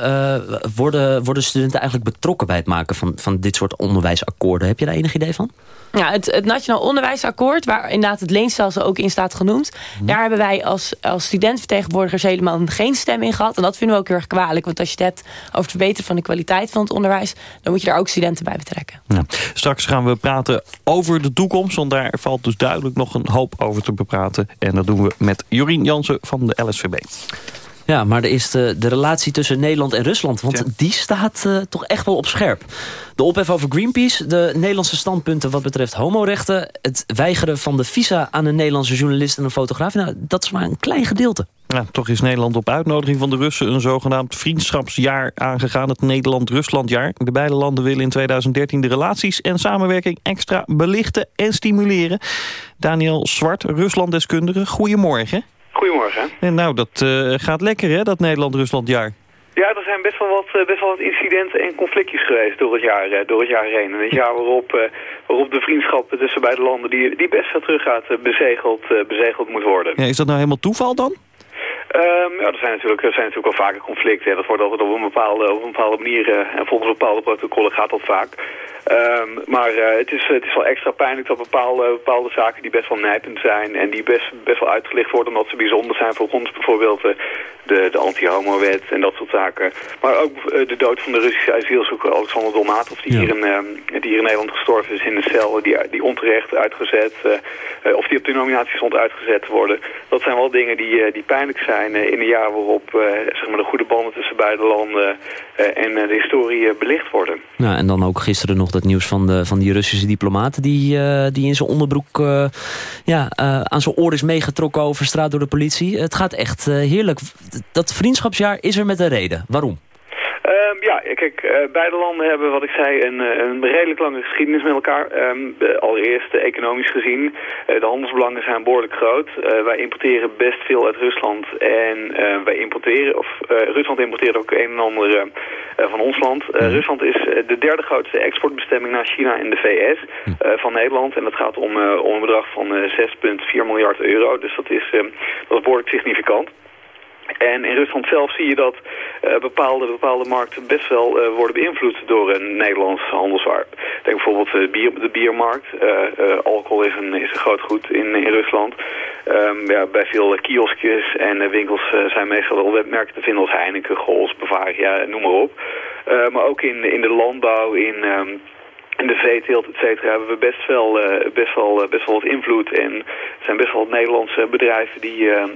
uh, worden, worden studenten eigenlijk betrokken bij het maken van, van dit soort onderwijsakkoorden? Heb je daar enig idee van? Ja, het, het Nationaal Onderwijsakkoord, waar inderdaad het leenstelsel ook in staat genoemd. Mm. Daar hebben wij als, als studentvertegenwoordigers helemaal geen stem in gehad. En dat vinden we ook heel erg kwalijk. Want als je het hebt over het verbeteren van de kwaliteit van het onderwijs... dan moet je daar ook studenten bij betrekken. Ja. Straks gaan we praten over de toekomst. Want daar valt dus duidelijk nog een hoop over te bepraten. En dat doen we met Jorien Jansen van de LSVB. Ja, maar er is de, de relatie tussen Nederland en Rusland. Want ja. die staat uh, toch echt wel op scherp. De ophef over Greenpeace, de Nederlandse standpunten wat betreft homorechten... het weigeren van de visa aan een Nederlandse journalist en een fotograaf... Nou, dat is maar een klein gedeelte. Ja, toch is Nederland op uitnodiging van de Russen... een zogenaamd vriendschapsjaar aangegaan, het Nederland-Ruslandjaar. De beide landen willen in 2013 de relaties en samenwerking... extra belichten en stimuleren. Daniel Zwart, Ruslanddeskundige, goedemorgen. Goedemorgen. En nou, dat uh, gaat lekker hè, dat Nederland-Rusland-jaar. Ja, er zijn best wel, wat, best wel wat incidenten en conflictjes geweest door het jaar, door het jaar heen. En het jaar waarop, uh, waarop de vriendschap tussen beide landen, die, die best wel teruggaat, bezegeld, bezegeld moet worden. Ja, is dat nou helemaal toeval dan? Um, ja, er zijn, natuurlijk, er zijn natuurlijk wel vaker conflicten. Dat wordt altijd op een bepaalde, op een bepaalde manier en volgens bepaalde protocollen gaat dat vaak. Ehm, maar eh, het, is, het is wel extra pijnlijk dat bepaalde, bepaalde zaken die best wel nijpend zijn... en die best, best wel uitgelicht worden omdat ze bijzonder zijn voor ons. Bijvoorbeeld eh, de, de anti-homo-wet en dat soort zaken. Maar ook eh, de dood van de Russische asielzoeker Alexander Dolmatov... Die, hier in, ehm, die hier in Nederland gestorven is in de cel, die, die onterecht uitgezet... of die op de nominatie stond uitgezet te worden. Dat zijn wel dingen die, die pijnlijk zijn in een jaar waarop zeg maar de goede banden tussen beide landen... en de historie belicht worden. Nou, en dan ook gisteren nog dat nieuws van, de, van die Russische diplomaat... die, uh, die in zijn onderbroek uh, ja, uh, aan zijn oor is meegetrokken over straat door de politie. Het gaat echt heerlijk. Dat vriendschapsjaar is er met een reden. Waarom? Um, ja, kijk, uh, beide landen hebben, wat ik zei, een, een redelijk lange geschiedenis met elkaar. Um, allereerst economisch gezien. De handelsbelangen zijn behoorlijk groot. wij importeren best veel uit Rusland. En wij importeren, of Rusland importeert ook een en ander van ons land. Rusland is de derde grootste exportbestemming naar China en de VS van Nederland. En dat gaat om, om een bedrag van 6,4 miljard euro. Dus dat is, dat is behoorlijk significant. En in Rusland zelf zie je dat uh, bepaalde, bepaalde markten best wel uh, worden beïnvloed door een Nederlands handelswaar. Denk bijvoorbeeld uh, bier, de biermarkt. alcohol is een, is een groot goed in, in Rusland. Um, ja, bij veel kioskjes en winkels zijn meestal wel merken te vinden als Heineken, Gols, Bavaria, noem maar op. maar ook in, in de landbouw, in... Um, in de veeteelt, et cetera, hebben we best wel, best, wel, best wel wat invloed. En er zijn best wel wat Nederlandse bedrijven die, ehm,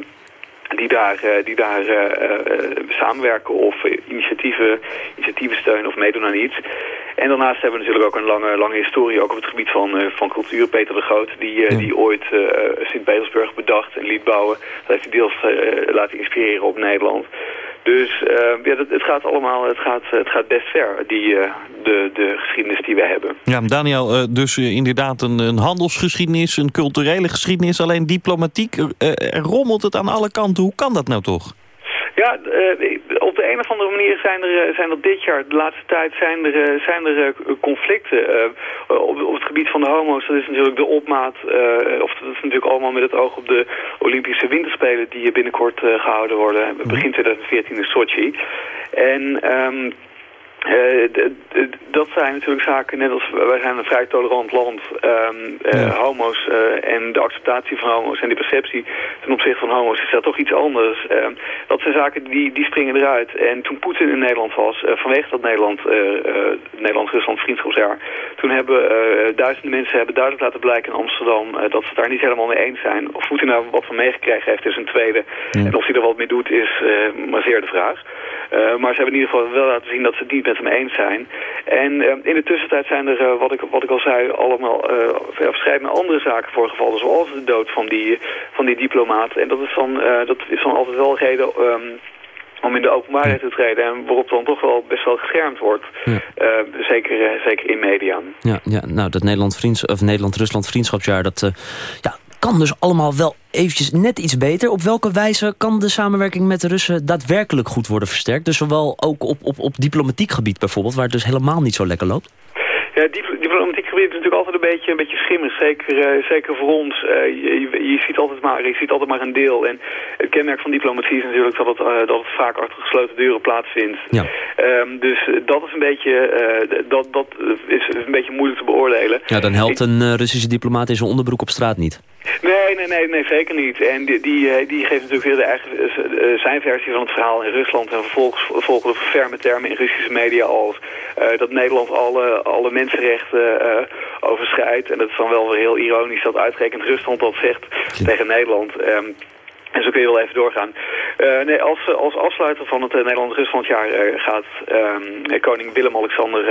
die daar, eh, die daar eh, eh, samenwerken of initiatieven, initiatieven steunen of meedoen aan iets. En daarnaast hebben we natuurlijk ook een lange, lange historie ook op het gebied van, van cultuur. Peter de Groot, die, die ooit Sint-Petersburg bedacht en liet bouwen. Dat heeft hij deels laten inspireren op Nederland. Dus uh, ja, het, het, gaat allemaal, het gaat, het gaat best ver, die, uh, de, de geschiedenis die we hebben. Ja, Daniel, uh, dus inderdaad een, een handelsgeschiedenis, een culturele geschiedenis. Alleen diplomatiek, rommelt het aan alle kanten. Hoe kan dat nou toch? Ja, de een of andere manier zijn er, zijn er dit jaar, de laatste tijd, zijn er, zijn er conflicten. Uh, op, op, het gebied van de homo's, dat is natuurlijk de opmaat, of dat is natuurlijk allemaal met het oog op de Olympische Winterspelen die binnenkort gehouden worden, begin 2014 in Sochi. En... Uh, dat zijn natuurlijk zaken, net als wij zijn een vrij tolerant land. Um, uh, Homo's uh, en de acceptatie van homo's en die perceptie ten opzichte van homo's is dat toch iets anders. Ehm, dat zijn zaken die, die springen eruit. En toen Poetin in Nederland was, vanwege dat Nederland, Nederland-Rusland vriendschapsjaar, toen hebben duizenden mensen hebben duidelijk laten blijken in Amsterdam dat ze daar niet helemaal mee eens zijn. Of Poetin daar wat van meegekregen heeft is een tweede. En of hij er wat mee doet is maar zeer de vraag. maar ze hebben in ieder geval wel laten zien dat ze het niet met hem eens zijn. En uh, in de tussentijd zijn er, uh, wat, ik, wat ik al zei, allemaal uh, verschillende andere zaken voorgevallen. Zoals de dood van die, van die diplomaat. En dat is dan, dat is dan altijd wel een reden... Um, om in de openbaarheid te treden en waarop dan toch wel best wel geschermd wordt. Ja. Uh, zeker, zeker in media. Ja, ja nou, dat Nederland-Rusland of Nederland vriendschapsjaar, dat, uh, ja, kan dus allemaal wel eventjes net iets beter. Op welke wijze kan de samenwerking met de Russen daadwerkelijk goed worden versterkt? Dus zowel ook op, op, op diplomatiek gebied bijvoorbeeld, waar het dus helemaal niet zo lekker loopt? Ja, diplomatiek gebied is natuurlijk altijd een beetje, een beetje schimmig. Zeker, uh, zeker voor ons. Uh, je, je, ziet altijd maar, je ziet altijd maar een deel. En het kenmerk van diplomatie is natuurlijk dat het, uh, dat het vaak achter gesloten deuren plaatsvindt. Ja. Um, dus dat is een beetje, dat, dat is een beetje moeilijk te beoordelen. Ja, dan helpt een Russische diplomaat in zijn onderbroek op straat niet. Nee, nee, nee, nee, zeker niet. En die, die, die geeft natuurlijk weer de eigen, zijn versie van het verhaal in Rusland. En vervolgens volgen de ferme termen in Russische media als dat Nederland alle, alle mensenrechten uh, overschrijdt. En dat is dan wel weer heel ironisch dat uitgerekend Rusland dat zegt tegen Nederland. Um, en zo kun je wel even doorgaan. Uh, nee, als, als afsluiter van het uh, Nederland-Ruslandjaar gaat ehm, koning Willem-Alexander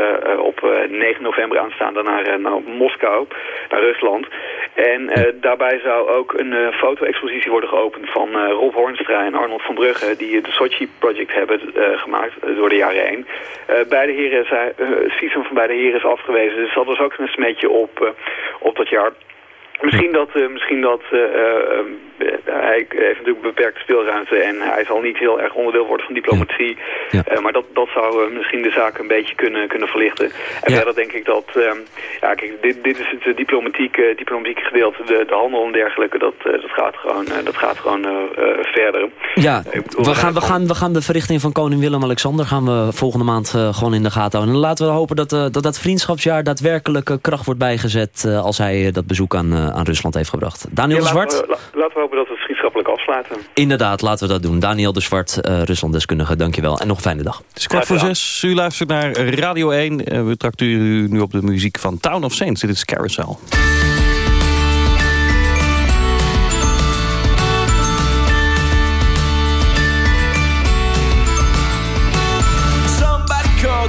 op 9 november aanstaande naar, naar Moskou, naar Rusland. En daarbij zou ook een foto-expositie worden geopend van Rob Hornstra en Arnold van Brugge, die de Sochi Project hebben gemaakt door de jaren heen. beide heren zijn, het visum van beide heren is afgewezen, dus dat was ook een smetje op, op dat jaar. Misschien dat, misschien dat hij heeft natuurlijk beperkte speelruimte en hij zal niet heel erg onderdeel worden van diplomatie. Eh, maar dat, dat zou eh, misschien de zaak een beetje kunnen, kunnen verlichten. En Ja. verder denk ik dat, ehm, ja kijk, dit, dit is het eh, diplomatieke, diplomatieke gedeelte, de, de handel en dergelijke, dat, eh, dat gaat gewoon, eh, dat gaat gewoon eh, eh, verder. Ja, bedoel, we gaan, we, eh, gaan, we gaan de verrichting van koning Willem-Alexander... gaan we volgende maand eh, gewoon in de gaten houden. En laten we hopen dat, eh, dat dat vriendschapsjaar daadwerkelijk eh, kracht wordt bijgezet... eh, als hij eh, dat bezoek aan, eh, aan Rusland heeft gebracht. Daniel Ja, de laten Zwart? we- la- laten we hopen dat we het vriendschappelijk afsluiten. Inderdaad, laten we dat doen. Daniel de Zwart, eh Ruslanddeskundige, dankjewel. En nog een fijne dag. Het is kwart voor zes. U luistert naar Radio 1. Eh, We tracteren u nu op de muziek van Town of Saints. Dit is Carousel.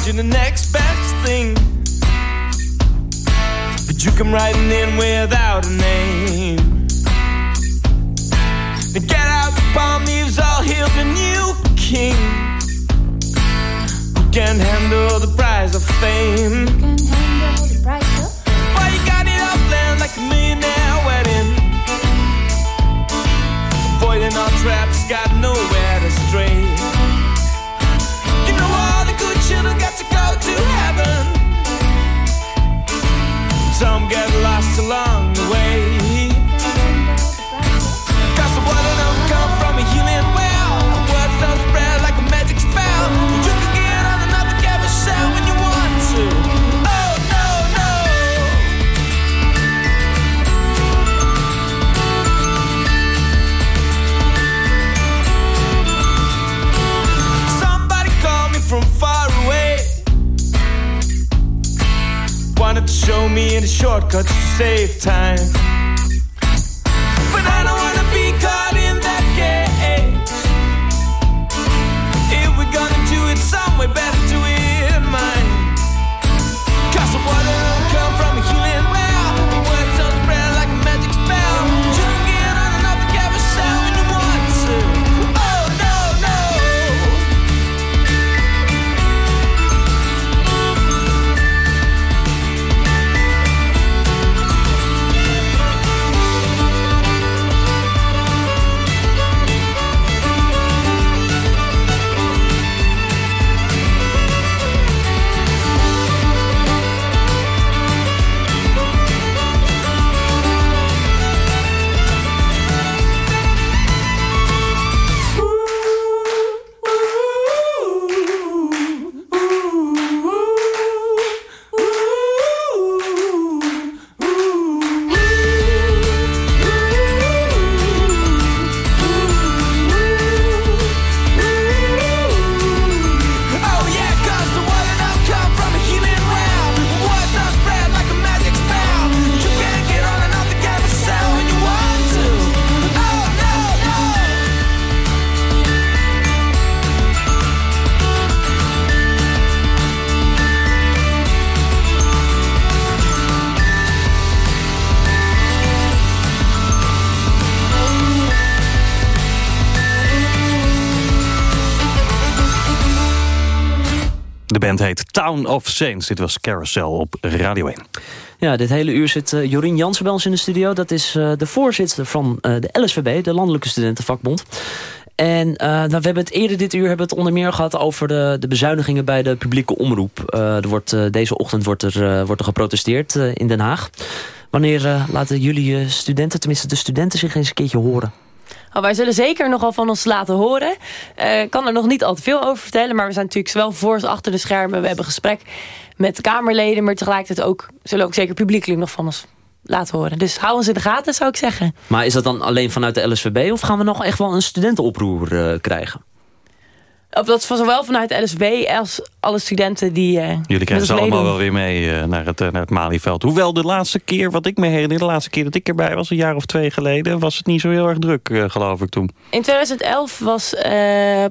You the next best thing. But you come riding in without a name. Get out the palm leaves all healed the new king. Who can handle the prize of fame? Why you got it all planned like a millionaire wedding? Avoiding all traps, got nowhere to stray. You know all the good children got to go to heaven. Some get lost along Wanted to show me the shortcuts to save time. But I don't wanna be caught in that cage. If we're gonna do it some way, better Of Saints. Dit was Carousel op Radio 1. Ja, dit hele uur zit eh, Jorien Jansen bij ons in de studio. Dat is eh, de voorzitter van eh, de LSVB, de Landelijke Studentenvakbond. En nou, we hebben het eerder dit uur hebben het onder meer gehad over de, de bezuinigingen bij de publieke omroep. Er wordt, deze ochtend wordt er, wordt er geprotesteerd in Den Haag. Wanneer laten jullie studenten, tenminste de studenten, zich eens een keertje horen? Oh, wij zullen zeker nogal van ons laten horen. Eh, Ik kan er nog niet al te veel over vertellen. Maar we zijn natuurlijk zowel voor als achter de schermen. We hebben gesprek met Kamerleden. Maar tegelijkertijd ook, zullen ook zeker publiekelijk nog van ons laten horen. Dus hou ons in de gaten, zou ik zeggen. Maar is dat dan alleen vanuit de LSVB of gaan we nog echt wel een studentenoproer eh, krijgen? Of dat van zowel vanuit LSB als alle studenten die... eh, Jullie krijgen ze allemaal wel weer mee eh, naar, het, eh, naar het Malieveld. Hoewel de laatste keer, wat ik me herinner... de laatste keer dat ik erbij was, een jaar of twee geleden... was het niet zo heel erg druk, geloof ik toen. In 2011 was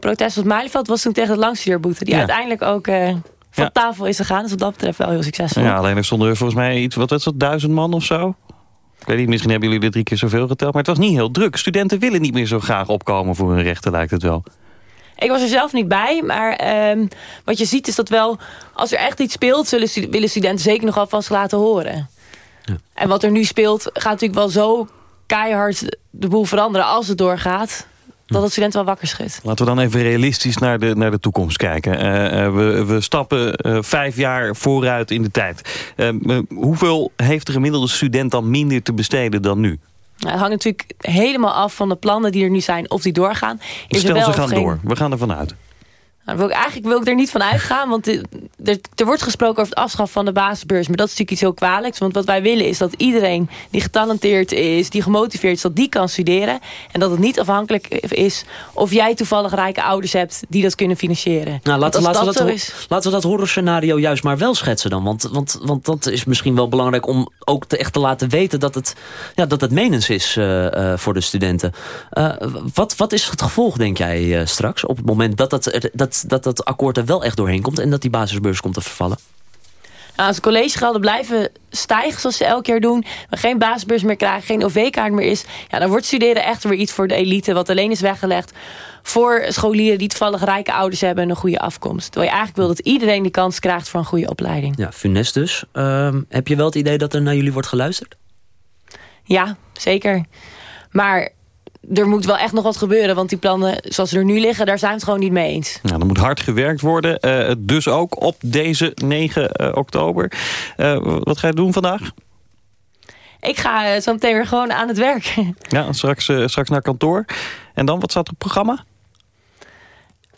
protest op het Malieveld was toen tegen het langstudeerboete. Die Ja. uiteindelijk ook van Ja. tafel is gegaan. Dus wat dat betreft wel heel succesvol. Ja, alleen er stonden er volgens mij iets, wat was dat, duizend man of zo? Ik weet niet, misschien hebben jullie er drie keer zoveel geteld. Maar het was niet heel druk. Studenten willen niet meer zo graag opkomen voor hun rechten, lijkt het wel. Ik was er zelf niet bij, maar ehm, wat je ziet is dat wel... als er echt iets speelt, zullen, willen studenten zeker nog zich laten horen. En wat er nu speelt, gaat natuurlijk wel zo keihard de boel veranderen als het doorgaat. Dat het studenten wel wakker schudt. Laten we dan even realistisch naar de, naar de toekomst kijken. Eh, eh, we, we stappen eh, vijf jaar vooruit in de tijd. Hoeveel heeft de gemiddelde student dan minder te besteden dan nu? Nou, het hangt natuurlijk helemaal af van de plannen die er nu zijn. Of die doorgaan. Is er Stel, wel ze gaan geen- door. We gaan ervan uit. Nou, wil ik, eigenlijk wil ik er niet van uitgaan, want er, er wordt gesproken over het afschaffen van de basisbeurs. Maar dat is natuurlijk iets heel kwalijks, want wat wij willen is dat iedereen die getalenteerd is, die gemotiveerd is, dat die kan studeren. En dat het niet afhankelijk is of jij toevallig rijke ouders hebt die dat kunnen financieren. Nou, laten, laten, we dat dat, is, laten we dat horrorscenario juist maar wel schetsen dan. Want, want, want dat is misschien wel belangrijk om ook te, echt te laten weten... dat het, ja, dat het menens is eh, eh, voor de studenten. Eh, wat, wat is het gevolg, denk jij, straks? Op het moment dat dat, er- dat, dat dat akkoord er wel echt doorheen komt... en dat die basisbeurs komt te vervallen? Nou, als de collegegelden blijven stijgen zoals ze elk jaar doen... we geen basisbeurs meer krijgen, geen OV-kaart meer is... Ja, dan wordt studeren echt weer iets voor de elite... wat alleen is weggelegd voor scholieren die toevallig rijke ouders hebben... en een goede afkomst. Terwijl je eigenlijk wil dat iedereen die kans krijgt voor een goede opleiding. Ja, funest dus. Ehm, heb je wel het idee dat er naar jullie wordt geluisterd? Ja, zeker. Maar er moet wel echt nog wat gebeuren... want die plannen zoals ze er nu liggen, daar zijn we het gewoon niet mee eens. Nou, er moet hard gewerkt worden. eh, dus ook op deze 9 eh, oktober. Eh, wat ga je doen vandaag? Ik ga zo meteen weer gewoon aan het werk. Ja, straks, straks naar kantoor. En dan, wat staat er op het programma?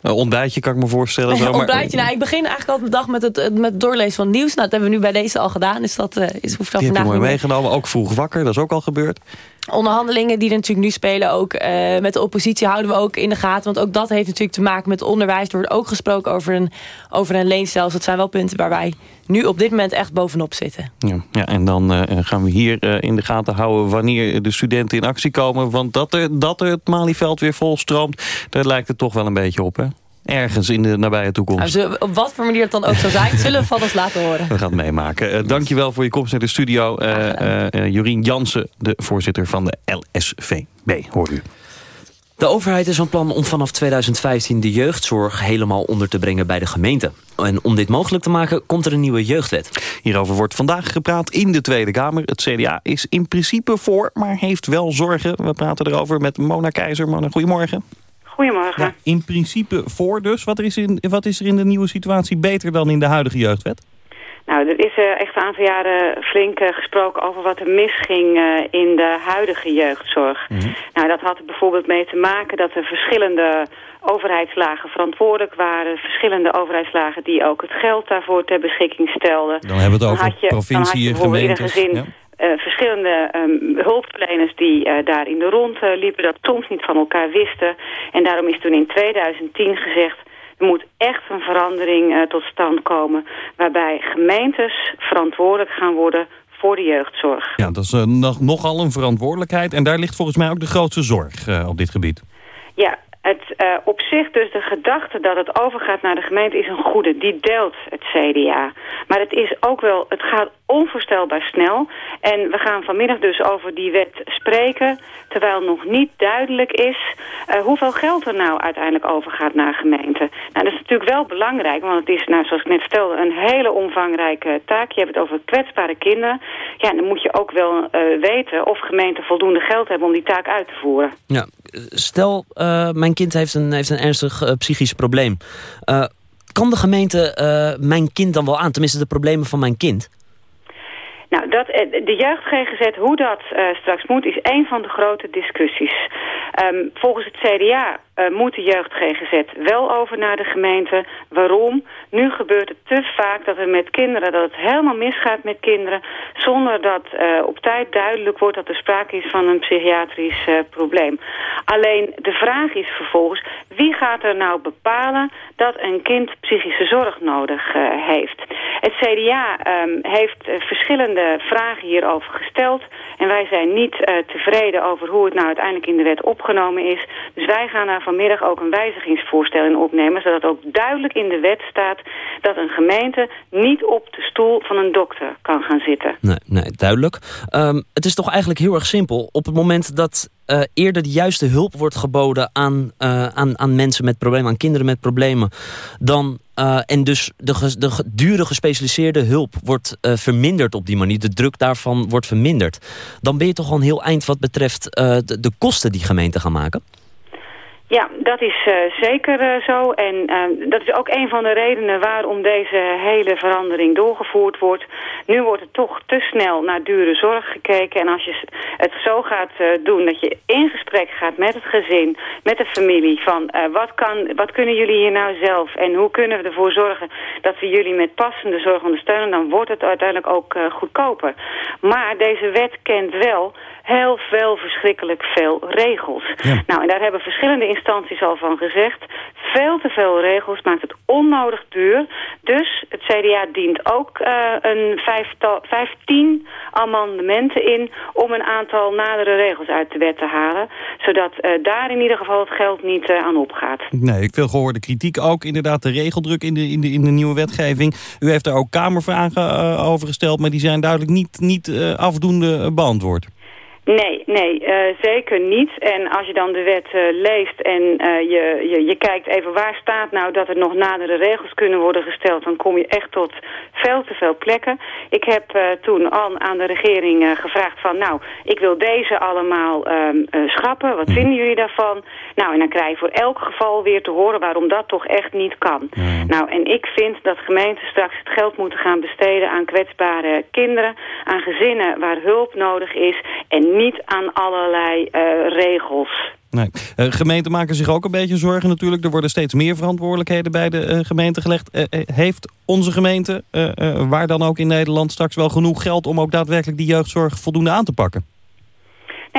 Een ontbijtje kan ik me voorstellen. zo, maar- Ontbijtje, nou, ik begin eigenlijk altijd de dag met het, met het doorlezen van het nieuws. Nou, dat hebben we nu bij deze al gedaan, dus dat is, hoeft je vandaag niet meegenomen. Ook vroeg wakker, dat is ook al gebeurd. Onderhandelingen die er natuurlijk nu spelen, ook eh, met de oppositie houden we ook in de gaten. Want ook dat heeft natuurlijk te maken met onderwijs. Er wordt ook gesproken over een, over een leenstelsel. Dat zijn wel punten waar wij nu op dit moment echt bovenop zitten. Ja, ja en dan eh, gaan we hier eh, in de gaten houden wanneer de studenten in actie komen. Want dat er, dat er het Malieveld weer vol stroomt, daar lijkt het toch wel een beetje op, hè? Ergens in de nabije toekomst. Nou, op wat voor manier het dan ook zou zijn, zullen we van ons laten horen. We gaan het meemaken. Uh, dankjewel voor je komst naar de studio. Uh, uh, uh, Jorien Jansen, de voorzitter van de LSVB. Hoor u. De overheid is van plan om vanaf 2015 de jeugdzorg helemaal onder te brengen bij de gemeente. En om dit mogelijk te maken komt er een nieuwe jeugdwet. Hierover wordt vandaag gepraat in de Tweede Kamer. Het CDA is in principe voor, maar heeft wel zorgen. We praten erover met Mona Keizer. Mona, goedemorgen. Goedemorgen. Ja, in principe voor dus. Wat is, in, wat is er in de nieuwe situatie beter dan in de huidige jeugdwet? Nou, er is uh, echt een aantal jaren flink uh, gesproken over wat er misging uh, in de huidige jeugdzorg. Mm -hmm. Nou, dat had er bijvoorbeeld mee te maken dat er verschillende overheidslagen verantwoordelijk waren. Verschillende overheidslagen die ook het geld daarvoor ter beschikking stelden. Dan hebben we het over je, provincie, gemeentes. Gezin, ja. Verschillende um, hulpverleners die uh, daar in de rond uh, liepen, dat soms niet van elkaar wisten. En daarom is toen in 2010 gezegd, er moet echt een verandering tot stand komen... waarbij gemeentes verantwoordelijk gaan worden voor de jeugdzorg. Ja, dat is nog, nogal een verantwoordelijkheid. En daar ligt volgens mij ook de grootste zorg op dit gebied. Ja, het, uh, op zich dus de gedachte dat het overgaat naar de gemeente is een goede. Die deelt het CDA. Maar het is ook wel, het gaat onvoorstelbaar snel. En we gaan vanmiddag dus over die wet spreken... terwijl nog niet duidelijk is uh, hoeveel geld er nou uiteindelijk overgaat naar gemeenten. Nou, dat is natuurlijk wel belangrijk, want het is, nou, zoals ik net vertelde... een hele omvangrijke taak. Je hebt het over kwetsbare kinderen. Ja, dan moet je ook wel uh, weten of gemeenten voldoende geld hebben om die taak uit te voeren. Ja, stel, uh, mijn kind heeft een, heeft een ernstig psychisch probleem. Kan de gemeente mijn kind dan wel aan? Tenminste, de problemen van mijn kind? Nou, dat, de jeugd-GGZ, hoe dat uh, straks moet, is een van de grote discussies. Um, volgens het CDA uh, moet de jeugd-GGZ wel over naar de gemeente. Waarom? Nu gebeurt het te vaak dat er met kinderen, dat het helemaal misgaat met kinderen... zonder dat uh, op tijd duidelijk wordt dat er sprake is van een psychiatrisch probleem. Alleen de vraag is vervolgens, wie gaat er nou bepalen dat een kind psychische zorg nodig heeft? Het CDA um, heeft verschillende vragen hierover gesteld. En wij zijn niet tevreden over hoe het nou uiteindelijk in de wet opgenomen is. Dus wij gaan daar vanmiddag ook een wijzigingsvoorstel in opnemen... zodat ook duidelijk in de wet staat dat een gemeente niet op de stoel van een dokter kan gaan zitten. Nee, nee duidelijk. Um, het is toch eigenlijk heel erg simpel. Op het moment dat eh, eerder de juiste hulp wordt geboden aan, eh, aan, aan mensen met problemen, aan kinderen met problemen, dan, eh, en dus de, de dure gespecialiseerde hulp wordt verminderd op die manier, de druk daarvan wordt verminderd, dan ben je toch al een heel eind wat betreft de kosten die gemeenten gaan maken? Ja, dat is eh, zeker eh, zo. En eh, dat is ook een van de redenen waarom deze hele verandering doorgevoerd wordt. Nu wordt er toch te snel naar dure zorg gekeken. En als je het zo gaat doen dat je in gesprek gaat met het gezin, met de familie... van wat, kan, wat kunnen jullie hier nou zelf en hoe kunnen we ervoor zorgen... dat we jullie met passende zorg ondersteunen... dan wordt het uiteindelijk ook goedkoper. Maar deze wet kent wel heel veel verschrikkelijk veel regels. Nou, en daar hebben verschillende instanties al van gezegd. Veel te veel regels maakt het onnodig duur. Dus het CDA dient ook eh, een vijftal, vijftien amendementen in... om een aantal nadere regels uit de wet te halen. Zodat eh, daar in ieder geval het geld niet eh, aan opgaat. Nee, ik veel gehoorde kritiek ook. Inderdaad, de regeldruk in de, in de, in de nieuwe wetgeving. U heeft daar ook kamervragen over gesteld... maar die zijn duidelijk niet, niet afdoende beantwoord. Nee, nee, eh, zeker niet. En als je dan de wet eh, leest en eh, je, je, je kijkt even waar staat nou dat er nog nadere regels kunnen worden gesteld, dan kom je echt tot veel te veel plekken. Ik heb toen al aan de regering gevraagd van nou, ik wil deze allemaal ehm, eh, schrappen. Wat vinden jullie daarvan? Nou, en dan krijg je voor elk geval weer te horen waarom dat toch echt niet kan. Nou, en ik vind dat gemeenten straks het geld moeten gaan besteden aan kwetsbare kinderen, aan gezinnen waar hulp nodig is en niet aan allerlei eh, regels. Nee. Eh, gemeenten maken zich ook een beetje zorgen natuurlijk. Er worden steeds meer verantwoordelijkheden bij de eh, gemeente gelegd. Heeft onze gemeente, waar dan ook in Nederland... straks wel genoeg geld om ook daadwerkelijk die jeugdzorg voldoende aan te pakken?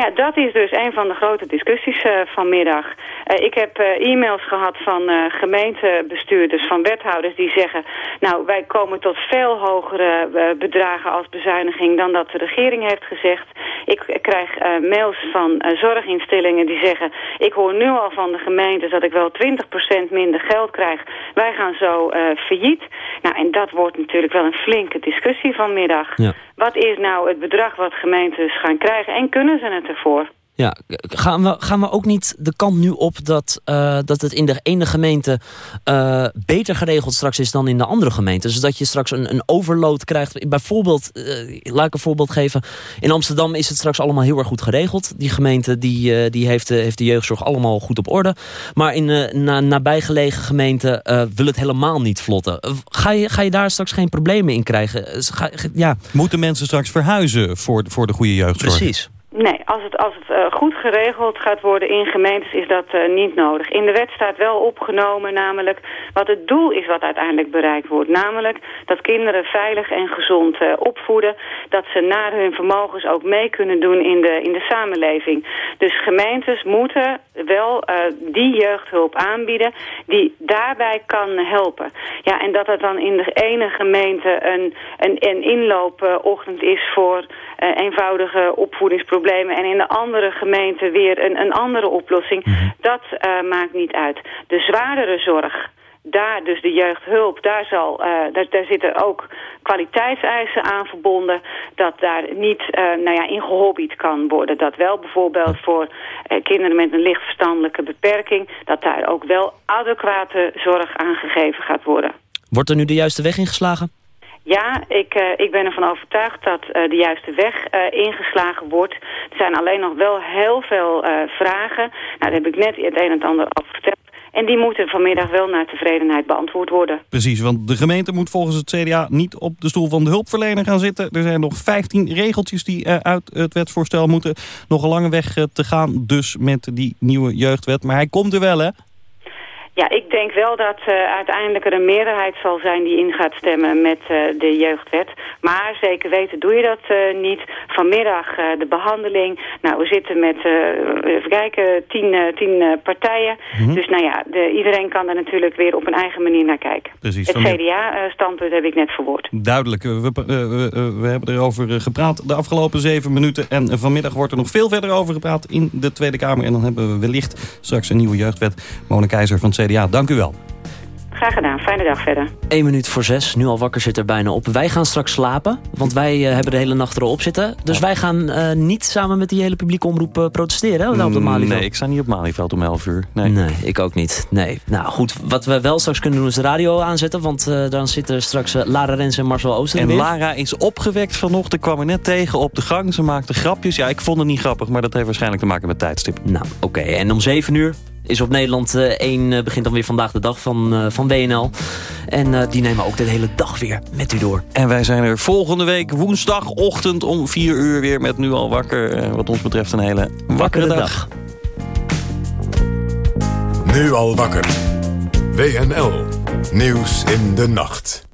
Ja, dat is dus een van de grote discussies eh, vanmiddag. Eh, ik heb eh, e-mails gehad van gemeentebestuurders, van wethouders die zeggen... nou, wij komen tot veel hogere bedragen als bezuiniging dan dat de regering heeft gezegd. Ik krijg mails van zorginstellingen die zeggen... ik hoor nu al van de gemeentes dat ik wel 20% minder geld krijg. Wij gaan zo failliet. Nou, en dat wordt natuurlijk wel een flinke discussie vanmiddag. Ja. Wat is nou het bedrag wat gemeentes gaan krijgen en kunnen ze het ervoor? Ja, gaan we, gaan we ook niet de kant nu op dat, eh, dat het in de ene gemeente eh, beter geregeld straks is dan in de andere gemeente? Dus dat je straks een, een overload krijgt. Bijvoorbeeld, eh, laat ik een voorbeeld geven. In Amsterdam is het straks allemaal heel erg goed geregeld. Die gemeente die, eh, die heeft, de, heeft de jeugdzorg allemaal goed op orde. Maar in uh, na, nabijgelegen gemeenten uh, wil het helemaal niet vlotten. Ga je, ga je daar straks geen problemen in krijgen? Ga, ja. Moeten mensen straks verhuizen voor, voor de goede jeugdzorg? Precies. Nee, als het, als het uh, goed geregeld gaat worden in gemeentes is dat uh, niet nodig. In de wet staat wel opgenomen namelijk wat het doel is wat uiteindelijk bereikt wordt. Namelijk dat kinderen veilig en gezond uh, opvoeden. Dat ze naar hun vermogens ook mee kunnen doen in de, in de samenleving. Dus gemeentes moeten wel die jeugdhulp aanbieden die daarbij kan helpen. Ja, en dat het dan in de ene gemeente een, een, een inloopochtend is voor eenvoudige opvoedingsproblemen en in de andere gemeente weer een, een andere oplossing. Mm-hmm. Dat uh, maakt niet uit. De zwaardere zorg, daar dus de jeugdhulp, daar, zal, uh, daar, daar zitten ook kwaliteitseisen aan verbonden. Dat daar niet uh, nou ja, in gehobbied kan worden. Dat wel bijvoorbeeld voor kinderen met een licht verstandelijke beperking... dat daar ook wel adequate zorg aangegeven gaat worden. Wordt er nu de juiste weg ingeslagen? Ja, ik, uh, ik ben ervan overtuigd dat uh, de juiste weg uh, ingeslagen wordt. Er zijn alleen nog wel heel veel vragen. Nou, daar heb ik net het een en het ander over verteld. En die moeten vanmiddag wel naar tevredenheid beantwoord worden. Precies, want de gemeente moet volgens het CDA niet op de stoel van de hulpverlener gaan zitten. Er zijn nog 15 regeltjes die uit het wetsvoorstel moeten. Nog een lange weg te gaan, dus met die nieuwe jeugdwet. Maar hij komt er wel, hè? Ja, ik denk wel dat uh, uiteindelijk er een meerderheid zal zijn die in gaat stemmen met uh, de jeugdwet. Maar zeker weten doe je dat uh, niet. Vanmiddag de behandeling. Nou, we zitten met, even kijken, tien, tien partijen. Mm -hmm. Dus nou ja, de, iedereen kan er natuurlijk weer op een eigen manier naar kijken. Precies, Het CDA-standpunt heb ik net verwoord. Duidelijk. We, we, we hebben erover gepraat de afgelopen zeven minuten. En vanmiddag wordt er nog veel verder over gepraat in de Tweede Kamer. En dan hebben we wellicht straks een nieuwe jeugdwet. Mona Keizer van het CDA, dank u wel. graag gedaan. Fijne dag verder. 1 minuut voor 6, nu al wakker zit er bijna op. Wij gaan straks slapen, want wij eh, hebben de hele nacht erop zitten. Dus wij gaan eh, niet samen met die hele publieke omroep eh, protesteren hè, op de Malieveld. Mm, Nee, ik sta niet op Malieveld om 11 uur. Nee. Nee, ik ook niet. Nee. Nou goed, wat we wel straks kunnen doen is de radio aanzetten. Want eh, dan zitten straks Lara Rens en Marcel Ooster En weer. Lara is opgewekt vanochtend. Ik kwam er net tegen op de gang. Ze maakte grapjes. Ja, ik vond het niet grappig, maar dat heeft waarschijnlijk te maken met tijdstip. Nou, oké. En om 7 uur is op Nederland eh, 1 eh, begint dan weer vandaag de dag van, eh, van WNL. En eh, die nemen ook de hele dag weer met u door. En wij zijn er volgende week woensdagochtend om 4 uur weer met Nu al wakker. Eh, wat ons betreft een hele wakkere dag. Nu al wakker. WNL. Nieuws in de nacht.